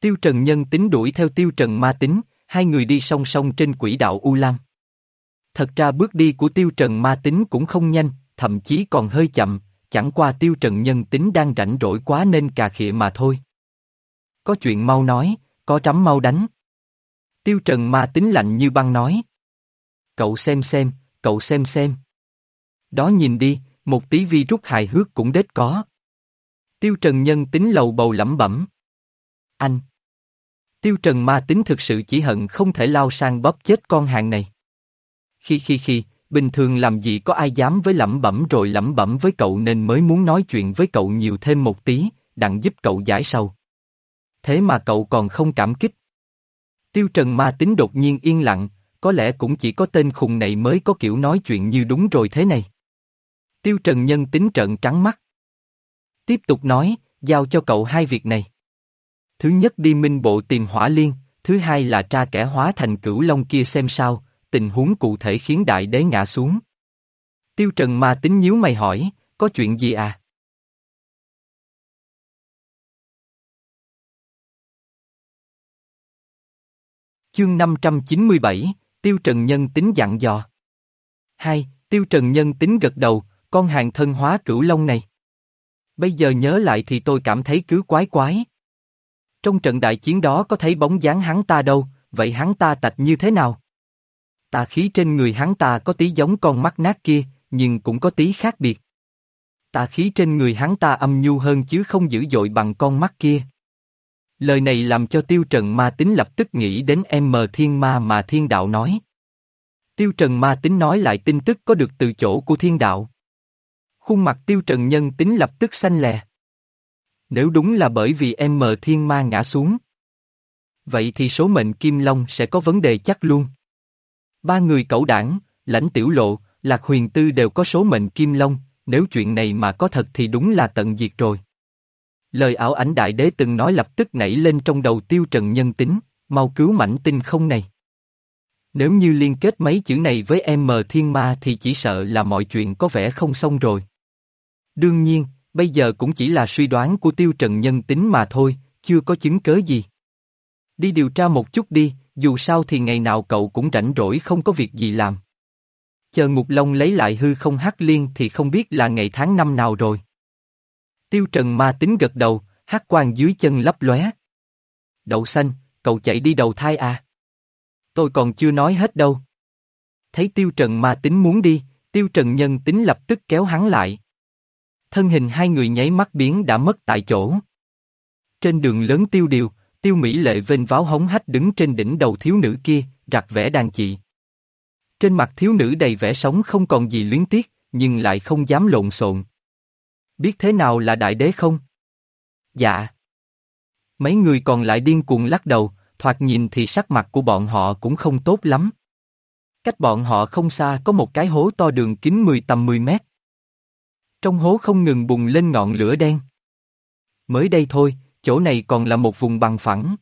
Tiêu Trần nhân tính đuổi theo Tiêu Trần ma tính, hai người đi song song trên quỹ đạo U Lam. Thật ra bước đi của Tiêu Trần ma tính cũng không nhanh, thậm chí còn hơi chậm, chẳng qua Tiêu Trần nhân tính đang rảnh rỗi quá nên cà khịa mà thôi. Có chuyện mau nói, có trắm mau đánh. Tiêu Trần ma tính lạnh như băng nói. Cậu xem xem, cậu xem xem. Đó nhìn đi, một tí vi rút hài hước cũng đết có. Tiêu Trần Nhân tính lầu bầu lẩm bẩm. Anh! Tiêu Trần ma tính thực sự chỉ hận không thể lao sang bóp chết con hàng này. Khi khi khi, bình thường làm gì có ai dám với lẩm bẩm rồi lẩm bẩm với cậu nên mới muốn nói chuyện với cậu nhiều thêm một tí, đặng giúp cậu giải sâu. Thế mà cậu còn không cảm kích. Tiêu Trần ma tính đột nhiên yên lặng, có lẽ cũng chỉ có tên khùng này mới có kiểu nói chuyện như đúng rồi thế này. Tiêu Trần nhân tính trợn trắng mắt. Tiếp tục nói, giao cho cậu hai việc này. Thứ nhất đi minh bộ tìm hỏa liên, thứ hai là tra kẻ hóa thành cửu long kia xem sao, tình huống cụ thể khiến đại đế ngã xuống. Tiêu Trần ma tính nhíu mày hỏi, có chuyện gì à? Chương 597, Tiêu Trần Nhân tính dặn dò. Hai, Tiêu Trần Nhân tính gật đầu, con hàng thân hóa cửu long này. Bây giờ nhớ lại thì tôi cảm thấy cứ quái quái. Trong trận đại chiến đó có thấy bóng dáng hắn ta đâu, vậy hắn ta tạch như thế nào? Tà khí trên người hắn ta có tí giống con mắt nát kia, nhưng cũng có tí khác biệt. Tà khí trên người hắn ta âm nhu hơn chứ không dữ dội bằng con mắt kia. Lời này làm cho Tiêu Trần Ma Tính lập tức nghĩ đến em mờ thiên ma mà thiên đạo nói. Tiêu Trần Ma Tính nói lại tin tức có được từ chỗ của thiên đạo. Khuôn mặt Tiêu Trần Nhân Tính lập tức xanh lè. Nếu đúng là bởi vì em mờ thiên ma ngã xuống. Vậy thì số mệnh Kim Long sẽ có vấn đề chắc luôn. Ba người cẩu đảng, lãnh tiểu lộ, lạc huyền tư đều có số mệnh Kim Long, nếu chuyện này mà có thật thì đúng là tận diệt rồi. Lời ảo ảnh đại đế từng nói lập tức nảy lên trong đầu tiêu trần nhân tính, mau cứu mảnh tinh không này. Nếu như liên kết mấy chữ này với em mờ thiên ma thì chỉ sợ là mọi chuyện có vẻ không xong rồi. Đương nhiên, bây giờ cũng chỉ là suy đoán của tiêu trần nhân tính mà thôi, chưa có chứng cớ gì. Đi điều tra một chút đi, dù sao thì ngày nào cậu cũng rảnh rỗi không có việc gì làm. Chờ Ngục Long lấy lại hư không hắc liên thì không biết là ngày tháng năm nào rồi. Tiêu Trần ma tính gật đầu, hát quang dưới chân lấp lóe. Đậu xanh, cậu chạy đi đầu thai à? Tôi còn chưa nói hết đâu. Thấy Tiêu Trần ma tính muốn đi, Tiêu Trần nhân tính lập tức kéo hắn lại. Thân hình hai người nháy mắt biến đã mất tại chỗ. Trên đường lớn tiêu điều, tiêu mỹ lệ vênh váo hống hách đứng trên đỉnh đầu thiếu nữ kia, rạc vẻ đàn chị. Trên mặt thiếu nữ đầy vẻ sống không còn gì luyến tiếc, nhưng lại không dám lộn xộn. Biết thế nào là đại đế không? Dạ. Mấy người còn lại điên cuồng lắc đầu, thoạt nhìn thì sắc mặt của bọn họ cũng không tốt lắm. Cách bọn họ không xa có một cái hố to đường kính 10 tầm 10 mét. Trong hố không ngừng bùng lên ngọn lửa đen. Mới đây thôi, chỗ này còn là một vùng bằng phẳng.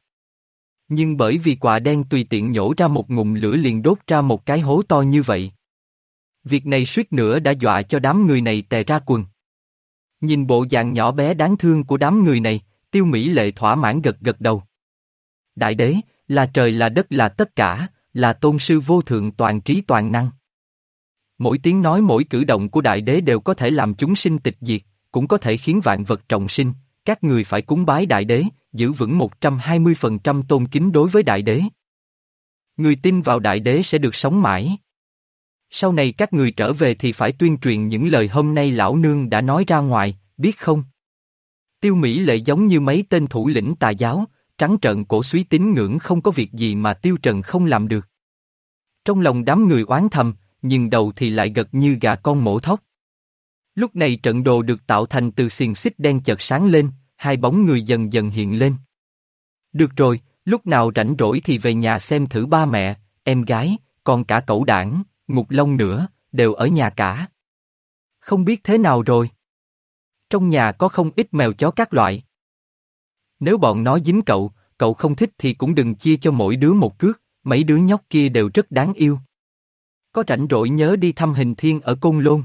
Nhưng bởi vì quả đen tùy tiện nhổ ra một ngụm lửa liền đốt ra một cái hố to như vậy. Việc này suýt nữa đã dọa cho đám người này tè ra quần. Nhìn bộ dạng nhỏ bé đáng thương của đám người này, tiêu mỹ lệ thỏa mãn gật gật đầu. Đại đế, là trời là đất là tất cả, là tôn sư vô thượng toàn trí toàn năng. Mỗi tiếng nói mỗi cử động của đại đế đều có thể làm chúng sinh tịch diệt, cũng có thể khiến vạn vật trọng sinh, các người phải cúng bái đại đế, giữ vững 120% tôn kính đối với đại đế. Người tin vào đại đế sẽ được sống mãi. Sau này các người trở về thì phải tuyên truyền những lời hôm nay lão nương đã nói ra ngoài, biết không? Tiêu Mỹ lệ giống như mấy tên thủ lĩnh tà giáo, trắng trợn cổ suý tín ngưỡng không có việc gì mà Tiêu Trần không làm được. Trong lòng đám người oán thầm, nhưng đầu thì lại gật như gà con mổ thóc. Lúc này trận đồ được tạo thành từ xiềng xích đen chợt sáng lên, hai bóng người dần dần hiện lên. Được rồi, lúc nào rảnh rỗi thì về nhà xem thử ba mẹ, em gái, còn cả cậu đảng, ngục lông nữa, đều ở nhà cả. Không biết thế nào rồi. Trong nhà có không ít mèo chó các loại. Nếu bọn nó dính cậu, cậu không thích thì cũng đừng chia cho mỗi đứa một cước, mấy đứa nhóc kia đều rất đáng yêu. Có rảnh rỗi nhớ đi thăm hình thiên ở Côn Lôn.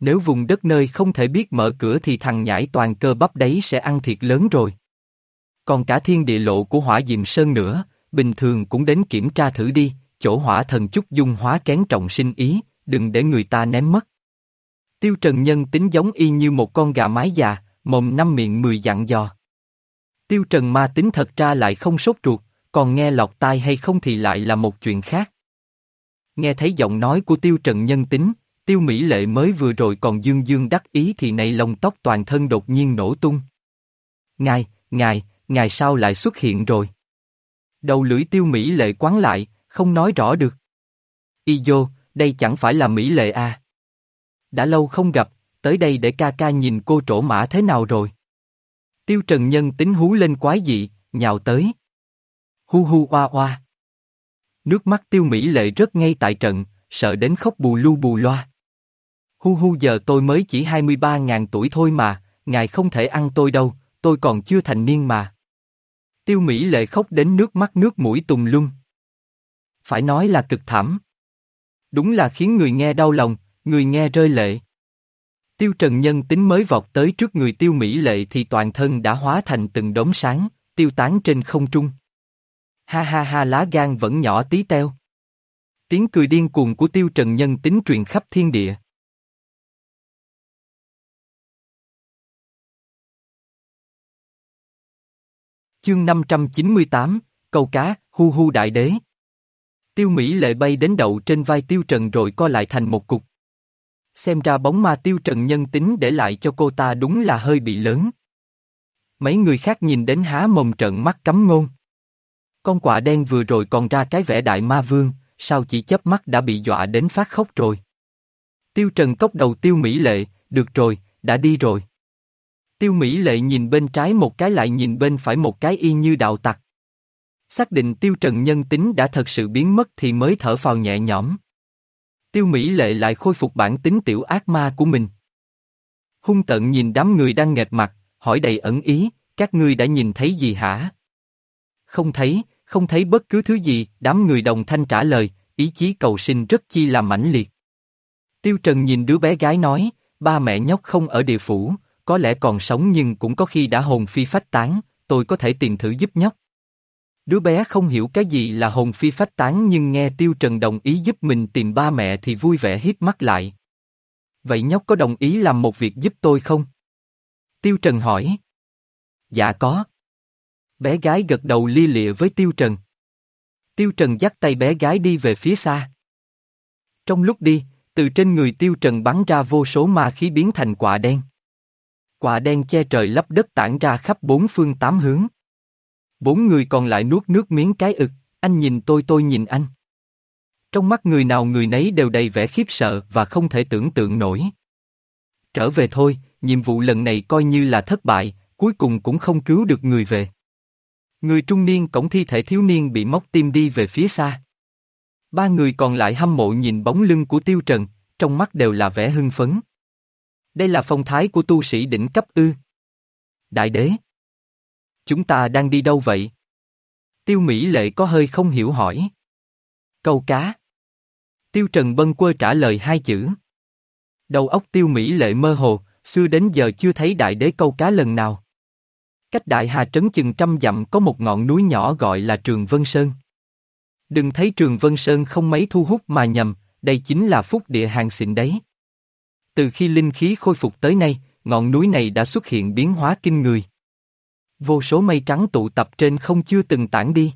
Nếu vùng đất nơi không thể biết mở cửa thì thằng nhãi toàn cơ bắp đấy sẽ ăn thiệt lớn rồi. Còn cả thiên địa lộ của hỏa diệm sơn nữa, bình thường cũng đến kiểm tra thử đi, chỗ hỏa thần chút dung hóa kén trọng sinh ý, đừng để người ta ném mất. Tiêu Trần Nhân tính giống y như một con gà mái già, mồm năm miệng mười dặn dò. Tiêu Trần ma tính thật ra lại không sốt ruột, còn nghe lọt tai hay không thì lại là một chuyện khác. Nghe thấy giọng nói của tiêu trần nhân tính, tiêu mỹ lệ mới vừa rồi còn dương dương đắc ý thì này lông tóc toàn thân đột nhiên nổ tung. Ngài, ngài, ngài sao lại xuất hiện rồi? Đầu lưỡi tiêu mỹ lệ quán lại, không nói rõ được. Y vô, đây chẳng phải là mỹ lệ à? Đã lâu không gặp, tới đây để ca ca nhìn cô trổ mã thế nào rồi? Tiêu Trần Nhân tính hú lên quái dị, nhào tới. Hu hu oa oa. Nước mắt tiêu mỹ lệ rất ngay tại trận, sợ đến khóc bù lu bù loa. Hu hu giờ tôi mới chỉ 23 ngàn tuổi thôi mà, ngài không thể ăn tôi đâu, tôi còn chưa thành niên mà. Tiêu Mỹ lệ khóc đến nước mắt nước mũi tùng lung. Phải nói là cực thảm. Đúng là khiến người nghe đau lòng, người nghe rơi lệ. Tiêu Trần Nhân tính mới vọt tới trước người Tiêu Mỹ lệ thì toàn thân đã hóa thành từng đốm sáng, tiêu tán trên không trung. Ha ha ha lá gan vẫn nhỏ tí teo. Tiếng cười điên cuồng của Tiêu Trần Nhân tính truyền khắp thiên địa. Chương 598, câu cá, hu hu đại đế. Tiêu Mỹ lệ bay đến đậu trên vai Tiêu Trần rồi co lại thành một cục. Xem ra bóng ma Tiêu Trần nhân tính để lại cho cô ta đúng là hơi bị lớn. Mấy người khác nhìn đến há mồm trợn mắt cấm ngôn. Con quạ đen vừa rồi còn ra cái vẻ đại ma vương, sao chỉ chớp mắt đã bị dọa đến phát khóc rồi. Tiêu Trần cốc đầu Tiêu Mỹ lệ, được rồi, đã đi rồi. Tiêu Mỹ lệ nhìn bên trái một cái lại nhìn bên phải một cái y như đạo tặc. Xác định Tiêu Trần nhân tính đã thật sự biến mất thì mới thở phào nhẹ nhõm. Tiêu Mỹ lệ lại khôi phục bản tính tiểu ác ma của mình. Hung tận nhìn đám người đang nghệt mặt, hỏi đầy ẩn ý, các ngươi đã nhìn thấy gì hả? Không thấy, không thấy bất cứ thứ gì, đám người đồng thanh trả lời, ý chí cầu sinh rất chi là mãnh liệt. Tiêu Trần nhìn đứa bé gái nói, ba mẹ nhóc không ở địa phủ, có lẽ còn sống nhưng cũng có khi đã hồn phi phách tán, tôi có thể tìm thử giúp nhóc. Đứa bé không hiểu cái gì là hồn phi phách tán nhưng nghe Tiêu Trần đồng ý giúp mình tìm ba mẹ thì vui vẻ hít mắt lại. Vậy nhóc có đồng ý làm một việc giúp tôi không? Tiêu Trần hỏi. Dạ có. Bé gái gật đầu lia lịa với Tiêu Trần. Tiêu Trần dắt tay bé gái đi về phía xa. Trong lúc đi, từ trên người Tiêu Trần bắn ra vô số ma khí biến thành quả đen quả đen che trời lấp đất tản ra khắp bốn phương tám hướng. Bốn người còn lại nuốt nước miếng cái ực, anh nhìn tôi tôi nhìn anh. Trong mắt người nào người nấy đều đầy vẻ khiếp sợ và không thể tưởng tượng nổi. Trở về thôi, nhiệm vụ lần này coi như là thất bại, cuối cùng cũng không cứu được người về. Người trung niên cổng thi thể thiếu niên bị móc tim đi về phía xa. Ba người còn lại hâm mộ nhìn bóng lưng của Tiêu Trần, trong mắt đều là vẻ hưng phấn. Đây là phong thái của tu sĩ đỉnh cấp ư. Đại đế. Chúng ta đang đi đâu vậy? Tiêu Mỹ Lệ có hơi không hiểu hỏi. Câu cá. Tiêu Trần Bân Quơ trả lời hai chữ. Đầu óc Tiêu Mỹ Lệ mơ hồ, xưa đến giờ chưa thấy đại đế câu cá lần nào. Cách đại hà trấn chừng trăm dặm có một ngọn núi nhỏ gọi là Trường Vân Sơn. Đừng thấy Trường Vân Sơn không mấy thu hút mà nhầm, đây chính là phúc địa hàng xịn đấy. Từ khi linh khí khôi phục tới nay, ngọn núi này đã xuất hiện biến hóa kinh người. Vô số mây trắng tụ tập trên không chưa từng tản đi.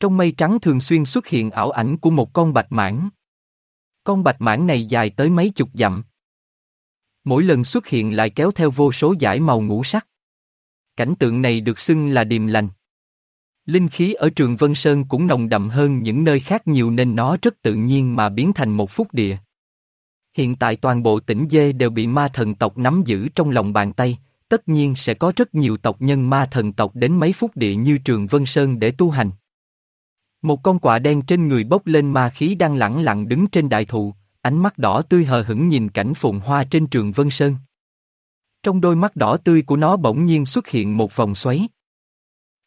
Trong mây trắng thường xuyên xuất hiện ảo ảnh của một con bạch mãn. Con bạch mãn này dài tới mấy chục dặm. Mỗi lần xuất hiện lại kéo theo vô số dải màu ngũ sắc. Cảnh tượng này được xưng là điềm lành. Linh khí ở trường Vân Sơn cũng nồng đậm hơn những nơi khác nhiều nên nó rất tự nhiên mà biến thành một phúc địa. Hiện tại toàn bộ tỉnh Dê đều bị ma thần tộc nắm giữ trong lòng bàn tay, tất nhiên sẽ có rất nhiều tộc nhân ma thần tộc đến mấy phút địa như Trường Vân Sơn để tu hành. Một con quạ đen trên người bốc lên ma khí đang lẳng lặng đứng trên đại thụ, ánh mắt đỏ tươi hờ hững nhìn cảnh phồn hoa trên Trường Vân Sơn. Trong đôi mắt đỏ tươi của nó bỗng nhiên xuất hiện một vòng xoáy.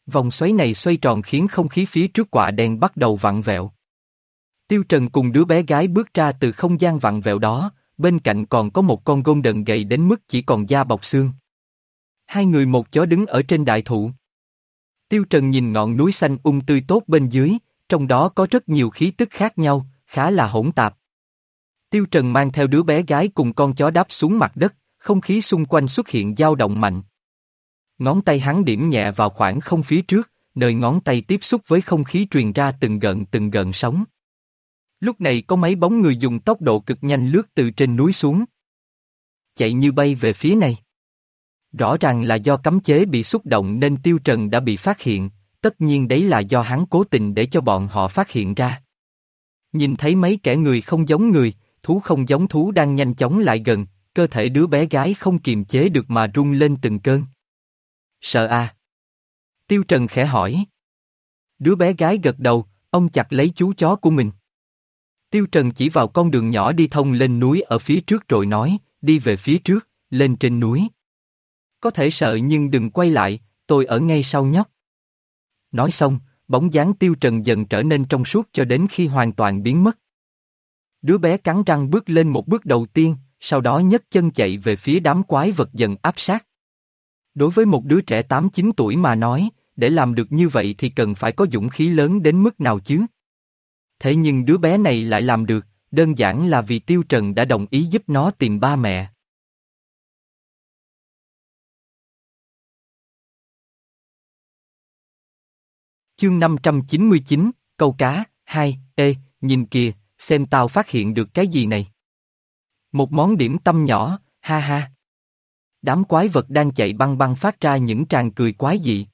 Vòng xoáy này xoay tròn khiến không khí phía trước quả đen bắt đầu vặn vẹo. Tiêu Trần cùng đứa bé gái bước ra từ không gian vặn vẹo đó, bên cạnh còn có một con gôn đần gầy đến mức chỉ còn da bọc xương. Hai người một chó đứng ở trên đại thụ. Tiêu Trần nhìn ngọn núi xanh ung tươi tốt bên dưới, trong đó có rất nhiều khí tức khác nhau, khá là hỗn tạp. Tiêu Trần mang theo đứa bé gái cùng con chó đáp xuống mặt đất, không khí xung quanh xuất hiện dao động mạnh. Ngón tay hắn điểm nhẹ vào khoảng không phía trước, nơi ngón tay tiếp xúc với không khí truyền ra từng gợn từng gợn sóng. Lúc này có mấy bóng người dùng tốc độ cực nhanh lướt từ trên núi xuống. Chạy như bay về phía này. Rõ ràng là do cấm chế bị xúc động nên Tiêu Trần đã bị phát hiện, tất nhiên đấy là do hắn cố tình để cho bọn họ phát hiện ra. Nhìn thấy mấy kẻ người không giống người, thú không giống thú đang nhanh chóng lại gần, cơ thể đứa bé gái không kiềm chế được mà rung lên từng cơn. Sợ à? Tiêu Trần khẽ hỏi. Đứa bé gái gật đầu, ông chặt lấy chú chó của mình. Tiêu Trần chỉ vào con đường nhỏ đi thông lên núi ở phía trước rồi nói, đi về phía trước, lên trên núi. Có thể sợ nhưng đừng quay lại, tôi ở ngay sau nhóc. Nói xong, bóng dáng Tiêu Trần dần trở nên trong suốt cho đến khi hoàn toàn biến mất. Đứa bé cắn răng bước lên một bước đầu tiên, sau đó nhấc chân chạy về phía đám quái vật dần áp sát. Đối với một đứa trẻ 8-9 tuổi mà nói, để làm được như vậy thì cần phải có dũng khí lớn đến mức nào chứ? Thế nhưng đứa bé này lại làm được, đơn giản là vì Tiêu Trần đã đồng ý giúp nó tìm ba mẹ. Chương 599, câu cá, 2, ê, e, nhìn kìa, xem tao phát hiện được cái gì này. Một món điểm tâm nhỏ, ha ha. Đám quái vật đang chạy băng băng phát ra những tràng cười quái dị.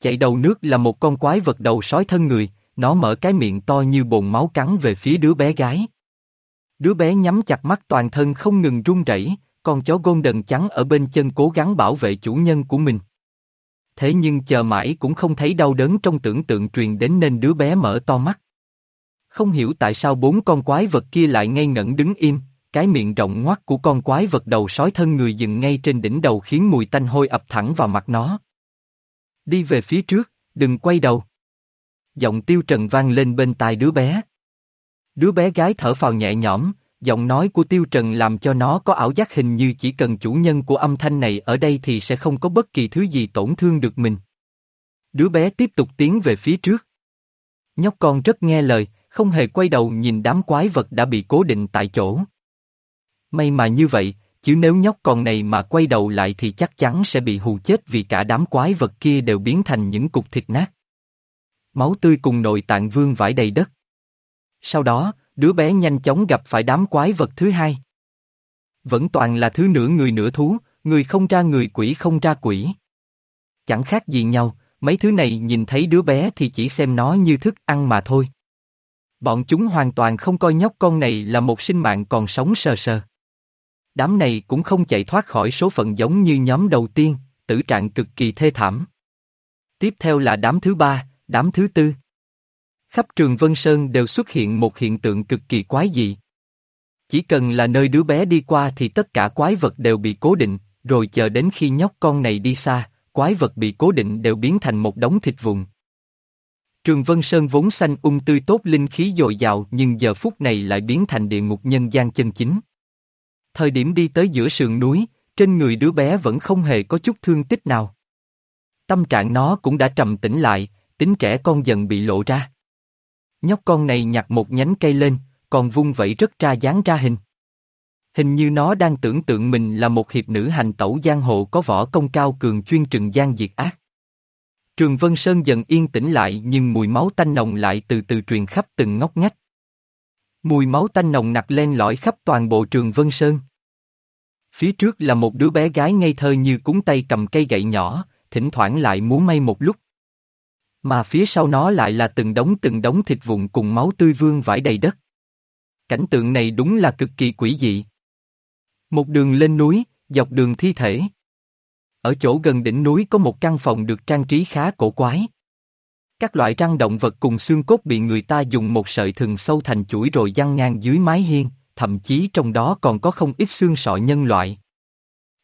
Chạy đầu nước là một con quái vật đầu sói thân người, nó mở cái miệng to như bồn máu cắn về phía đứa bé gái. Đứa bé nhắm chặt mắt toàn thân không ngừng run rẩy, con chó golden trắng ở bên chân cố gắng bảo vệ chủ nhân của mình. Thế nhưng chờ mãi cũng không thấy đau đớn trong tưởng tượng truyền đến nên đứa bé mở to mắt. Không hiểu tại sao bốn con quái vật kia lại ngây ngẩn đứng im, cái miệng rộng ngoắt của con quái vật đầu sói thân người dừng ngay trên đỉnh đầu khiến mùi tanh hôi ập thẳng vào mặt nó. Đi về phía trước, đừng quay đầu. Giọng tiêu trần vang lên bên tai đứa bé. Đứa bé gái thở phào nhẹ nhõm, giọng nói của tiêu trần làm cho nó có ảo giác hình như chỉ cần chủ nhân của âm thanh này ở đây thì sẽ không có bất kỳ thứ gì tổn thương được mình. Đứa bé tiếp tục tiến về phía trước. Nhóc con rất nghe lời, không hề quay đầu nhìn đám quái vật đã bị cố định tại chỗ. May mà như vậy, chứ nếu nhóc con này mà quay đầu lại thì chắc chắn sẽ bị hù chết vì cả đám quái vật kia đều biến thành những cục thịt nát. Máu tươi cùng nội tạng vương vãi đầy đất. Sau đó, đứa bé nhanh chóng gặp phải đám quái vật thứ hai. Vẫn toàn là thứ nửa người nửa thú, người không ra người quỷ không ra quỷ. Chẳng khác gì nhau, mấy thứ này nhìn thấy đứa bé thì chỉ xem nó như thức ăn mà thôi. Bọn chúng hoàn toàn không coi nhóc con này là một sinh mạng còn sống sờ sờ. Đám này cũng không chạy thoát khỏi số phận giống như nhóm đầu tiên, tử trạng cực kỳ thê thảm. Tiếp theo là đám thứ ba, đám thứ tư. Khắp trường Vân Sơn đều xuất hiện một hiện tượng cực kỳ quái dị. Chỉ cần là nơi đứa bé đi qua thì tất cả quái vật đều bị cố định, rồi chờ đến khi nhóc con này đi xa, quái vật bị cố định đều biến thành một đống thịt vụn. Trường Vân Sơn vốn xanh ung tươi tốt linh khí dồi dào nhưng giờ phút này lại biến thành địa ngục nhân gian chân chính. Thời điểm đi tới giữa sườn núi, trên người đứa bé vẫn không hề có chút thương tích nào. Tâm trạng nó cũng đã trầm tĩnh lại, tính trẻ con dần bị lộ ra. Nhóc con này nhặt một nhánh cây lên, còn vung vẩy rất ra dáng ra hình. Hình như nó đang tưởng tượng mình là một hiệp nữ hành tẩu giang hồ có võ công cao cường chuyên trừng gian diệt ác. Trường Vân Sơn dần yên tĩnh lại nhưng mùi máu tanh nồng lại từ từ truyền khắp từng ngóc ngách. Mùi máu tanh nồng nặc len lỏi khắp toàn bộ trường Vân Sơn. Phía trước là một đứa bé gái ngây thơ như cúng tay cầm cây gậy nhỏ, thỉnh thoảng lại múa may một lúc. Mà phía sau nó lại là từng đống từng đống thịt vụn cùng máu tươi vương vãi đầy đất. Cảnh tượng này đúng là cực kỳ quỷ dị. Một đường lên núi, dọc đường thi thể. Ở chỗ gần đỉnh núi có một căn phòng được trang trí khá cổ quái. Các loại răng động vật cùng xương cốt bị người ta dùng một sợi thừng sâu thành chuỗi rồi giăng ngang dưới mái hiên, thậm chí trong đó còn có không ít xương sọ nhân loại.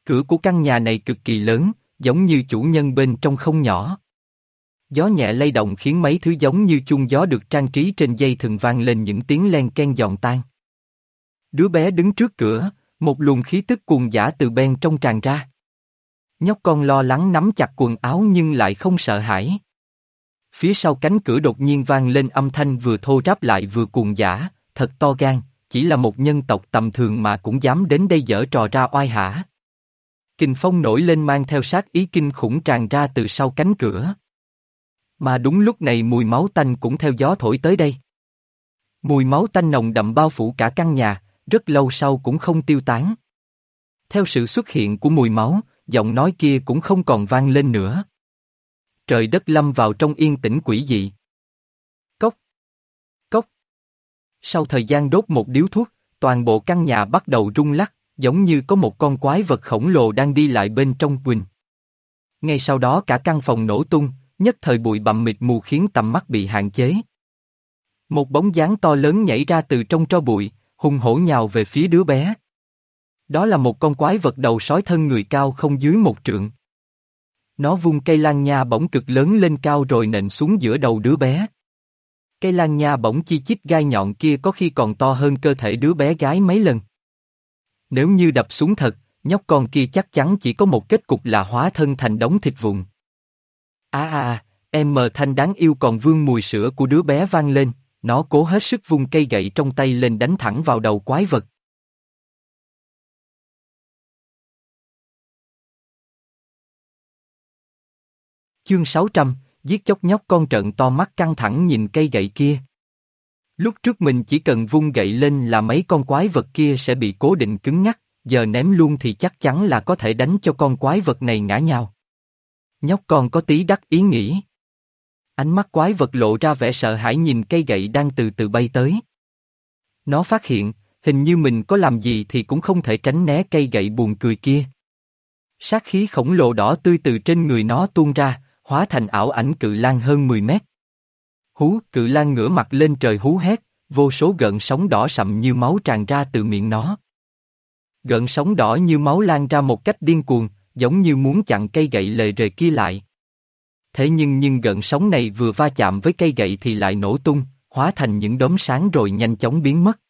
Cửa của căn nhà này cực kỳ lớn, giống như chủ nhân bên trong không nhỏ. Gió nhẹ lay động khiến mấy thứ giống như chuông gió được trang trí trên dây thường vang lên những tiếng len ken giòn tan. Đứa bé đứng trước cửa, một luồng khí tức cuồng giả từ bên trong tràn ra. Nhóc con lo lắng nắm chặt quần áo nhưng lại không sợ hãi. Phía sau cánh cửa đột nhiên vang lên âm thanh vừa thô ráp lại vừa cuồng giả, thật to gan, chỉ là một nhân tộc tầm thường mà cũng dám đến đây dở trò ra oai hả. Kinh phong nổi lên mang theo sát ý kinh khủng tràn ra từ sau cánh cửa. Mà đúng lúc này mùi máu tanh cũng theo gió thổi tới đây. Mùi máu tanh nồng đậm bao phủ cả căn nhà, rất lâu sau cũng không tiêu tán. Theo sự xuất hiện của mùi máu, giọng nói kia cũng không còn vang lên nữa. Trời đất lâm vào trong yên tĩnh quỷ dị. Cốc. Cốc. Sau thời gian đốt một điếu thuốc, toàn bộ căn nhà bắt đầu rung lắc, giống như có một con quái vật khổng lồ đang đi lại bên trong quỳnh. Ngay sau đó cả căn phòng nổ tung, nhất thời bụi bặm mịt mù khiến tầm mắt bị hạn chế. Một bóng dáng to lớn nhảy ra từ trong tro bụi, hùng hổ nhào về phía đứa bé. Đó là một con quái vật đầu sói thân người cao không dưới một trượng. Nó vung cây lan nha bỗng cực lớn lên cao rồi nện xuống giữa đầu đứa bé. Cây lan nha bỗng chi chít gai nhọn kia có khi còn to hơn cơ thể đứa bé gái mấy lần. Nếu như đập xuống thật, nhóc con kia chắc chắn chỉ có một kết cục là hóa thân thành đống thịt vụn. À à à, em mờ thanh đáng yêu còn vương mùi sữa của đứa bé vang lên, nó cố hết sức vung cây gậy trong tay lên đánh thẳng vào đầu quái vật. Chương 600, giết chóc nhóc con trận to mắt căng thẳng nhìn cây gậy kia. Lúc trước mình chỉ cần vung gậy lên là mấy con quái vật kia sẽ bị cố định cứng nhắc, giờ ném luôn thì chắc chắn là có thể đánh cho con quái vật này ngã nhau. Nhóc con có tí đắc ý nghĩ. Ánh mắt quái vật lộ ra vẻ sợ hãi nhìn cây gậy đang từ từ bay tới. Nó phát hiện, hình như mình có làm gì thì cũng không thể tránh né cây gậy buồn cười kia. Sát khí khổng lồ đỏ tươi từ trên người nó tuôn ra, hóa thành ảo ảnh cự lan hơn 10 mét. Hú, cự lan ngửa mặt lên trời hú hét, vô số gợn sóng đỏ sậm như máu tràn ra từ miệng nó. Gợn sóng đỏ như máu lan ra một cách điên cuồng, giống như muốn chặn cây gậy lề rề kia lại. Thế nhưng nhưng gợn sóng này vừa va chạm với cây gậy thì lại nổ tung, hóa thành những đốm sáng rồi nhanh chóng biến mất.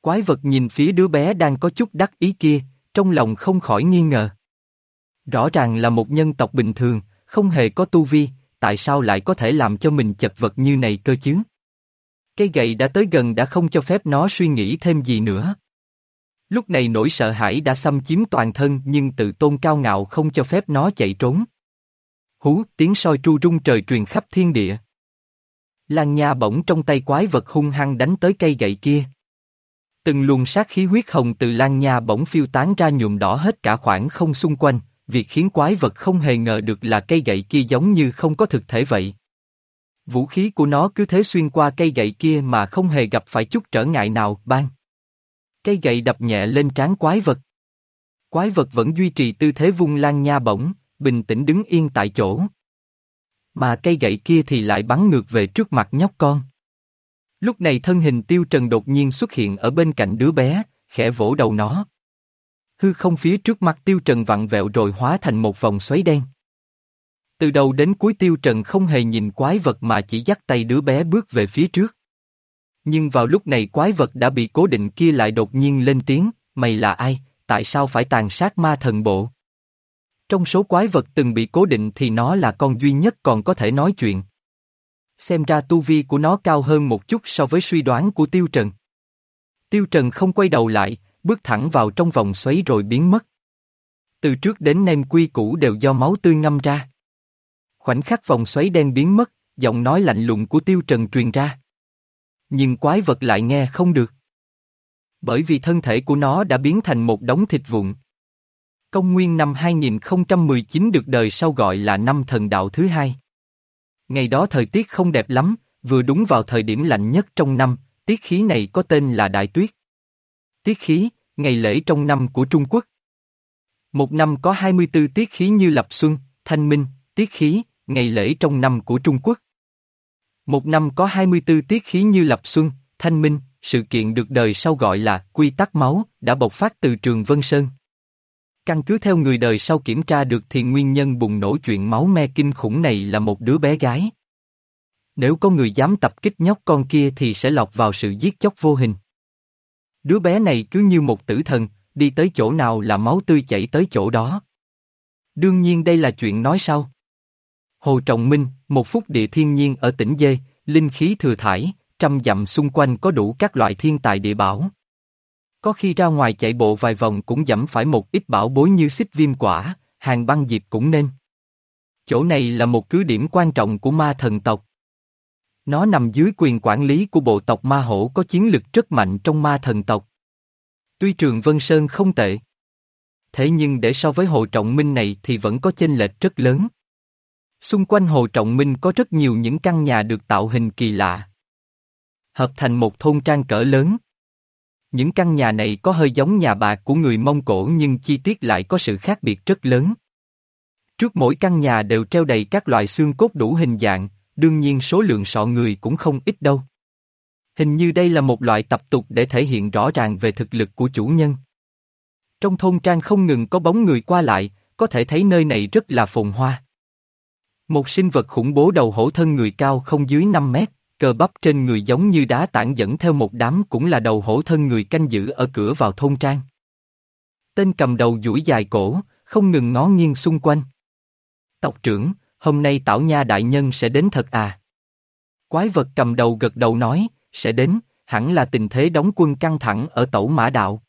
Quái vật nhìn phía đứa bé đang có chút đắc ý kia, trong lòng không khỏi nghi ngờ. Rõ ràng là một nhân tộc bình thường, không hề có tu vi, tại sao lại có thể làm cho mình chật vật như này cơ chứ? Cây gậy đã tới gần đã không cho phép nó suy nghĩ thêm gì nữa. Lúc này nỗi sợ hãi đã xâm chiếm toàn thân nhưng tự tôn cao ngạo không cho phép nó chạy trốn. Hú, tiếng soi tru rung trời truyền khắp thiên địa. Lan nha bỗng trong tay quái vật hung hăng đánh tới cây gậy kia. Từng luồng sát khí huyết hồng từ lan nha bỗng phiêu tán ra nhuộm đỏ hết cả khoảng không xung quanh, việc khiến quái vật không hề ngờ được là cây gậy kia giống như không có thực thể vậy. Vũ khí của nó cứ thế xuyên qua cây gậy kia mà không hề gặp phải chút trở ngại nào, ban. Cây gậy đập nhẹ lên trán quái vật. Quái vật vẫn duy trì tư thế vung lan nha bổng, bình tĩnh đứng yên tại chỗ. Mà cây gậy kia thì lại bắn ngược về trước mặt nhóc con. Lúc này thân hình tiêu trần đột nhiên xuất hiện ở bên cạnh đứa bé, khẽ vỗ đầu nó. Hư không phía trước mặt tiêu trần vặn vẹo rồi hóa thành một vòng xoáy đen. Từ đầu đến cuối tiêu trần không hề nhìn quái vật mà chỉ dắt tay đứa bé bước về phía trước. Nhưng vào lúc này quái vật đã bị cố định kia lại đột nhiên lên tiếng, mày là ai, tại sao phải tàn sát ma thần bộ? Trong số quái vật từng bị cố định thì nó là con duy nhất còn có thể nói chuyện. Xem ra tu vi của nó cao hơn một chút so với suy đoán của Tiêu Trần. Tiêu Trần không quay đầu lại, bước thẳng vào trong vòng xoáy rồi biến mất. Từ trước đến nem quy củ đều do máu tươi ngâm ra. Khoảnh khắc vòng xoáy đen biến mất, giọng nói lạnh lùng của Tiêu Trần truyền ra. Nhưng quái vật lại nghe không được. Bởi vì thân thể của nó đã biến thành một đống thịt vụn. Công nguyên năm 2019 được đời sau gọi là năm thần đạo thứ hai. Ngày đó thời tiết không đẹp lắm, vừa đúng vào thời điểm lạnh nhất trong năm, tiết khí này có tên là Đại Tuyết. Tiết khí, ngày lễ trong năm của Trung Quốc. Một năm có 24 tiết khí như lập xuân, thanh minh, tiết khí, ngày lễ trong năm của Trung Quốc. Một năm có 24 tiết khí như lập xuân, thanh minh, sự kiện được đời sau gọi là quy tắc máu, đã bộc phát từ trường Vân Sơn. Căn cứ theo người đời sau kiểm tra được thì nguyên nhân bùng nổ chuyện máu me kinh khủng này là một đứa bé gái. Nếu có người dám tập kích nhóc con kia thì sẽ lọt vào sự giết chóc vô hình. Đứa bé này cứ như một tử thần, đi tới chỗ nào là máu tươi chảy tới chỗ đó. Đương nhiên đây là chuyện nói sau. Hồ Trọng Minh, một phút địa thiên nhiên ở tỉnh Dê, linh khí thừa thải, trăm dặm xung quanh có đủ các loại thiên tài địa bảo. Có khi ra ngoài chạy bộ vài vòng cũng dẫm phải một ít bảo bối như xích viêm quả, hàng băng diệp cũng nên. Chỗ này là một cứ điểm quan trọng của ma thần tộc. Nó nằm dưới quyền quản lý của bộ tộc Ma Hổ có chiến lực rất mạnh trong ma thần tộc. Tuy Trường Vân Sơn không tệ. Thế nhưng để so với Hồ Trọng Minh này thì vẫn có chênh lệch rất lớn. Xung quanh Hồ Trọng Minh có rất nhiều những căn nhà được tạo hình kỳ lạ. Hợp thành một thôn trang cỡ lớn. Những căn nhà này có hơi giống nhà bạc của người Mông Cổ nhưng chi tiết lại có sự khác biệt rất lớn. Trước mỗi căn nhà đều treo đầy các loại xương cốt đủ hình dạng, đương nhiên số lượng sọ người cũng không ít đâu. Hình như đây là một loại tập tục để thể hiện rõ ràng về thực lực của chủ nhân. Trong thôn trang không ngừng có bóng người qua lại, có thể thấy nơi này rất là phồn hoa. Một sinh vật khủng bố đầu hổ thân người cao không dưới 5 mét, cờ bắp trên người giống như đá tảng dẫn theo một đám cũng là đầu hổ thân người canh giữ ở cửa vào thôn trang. Tên cầm đầu duỗi dài cổ, không ngừng ngó nghiêng xung quanh. Tộc trưởng, hôm nay tảo nha đại nhân sẽ đến thật à? Quái vật cầm đầu gật đầu nói, sẽ đến, hẳn là tình thế đóng quân căng thẳng ở tẩu mã đạo.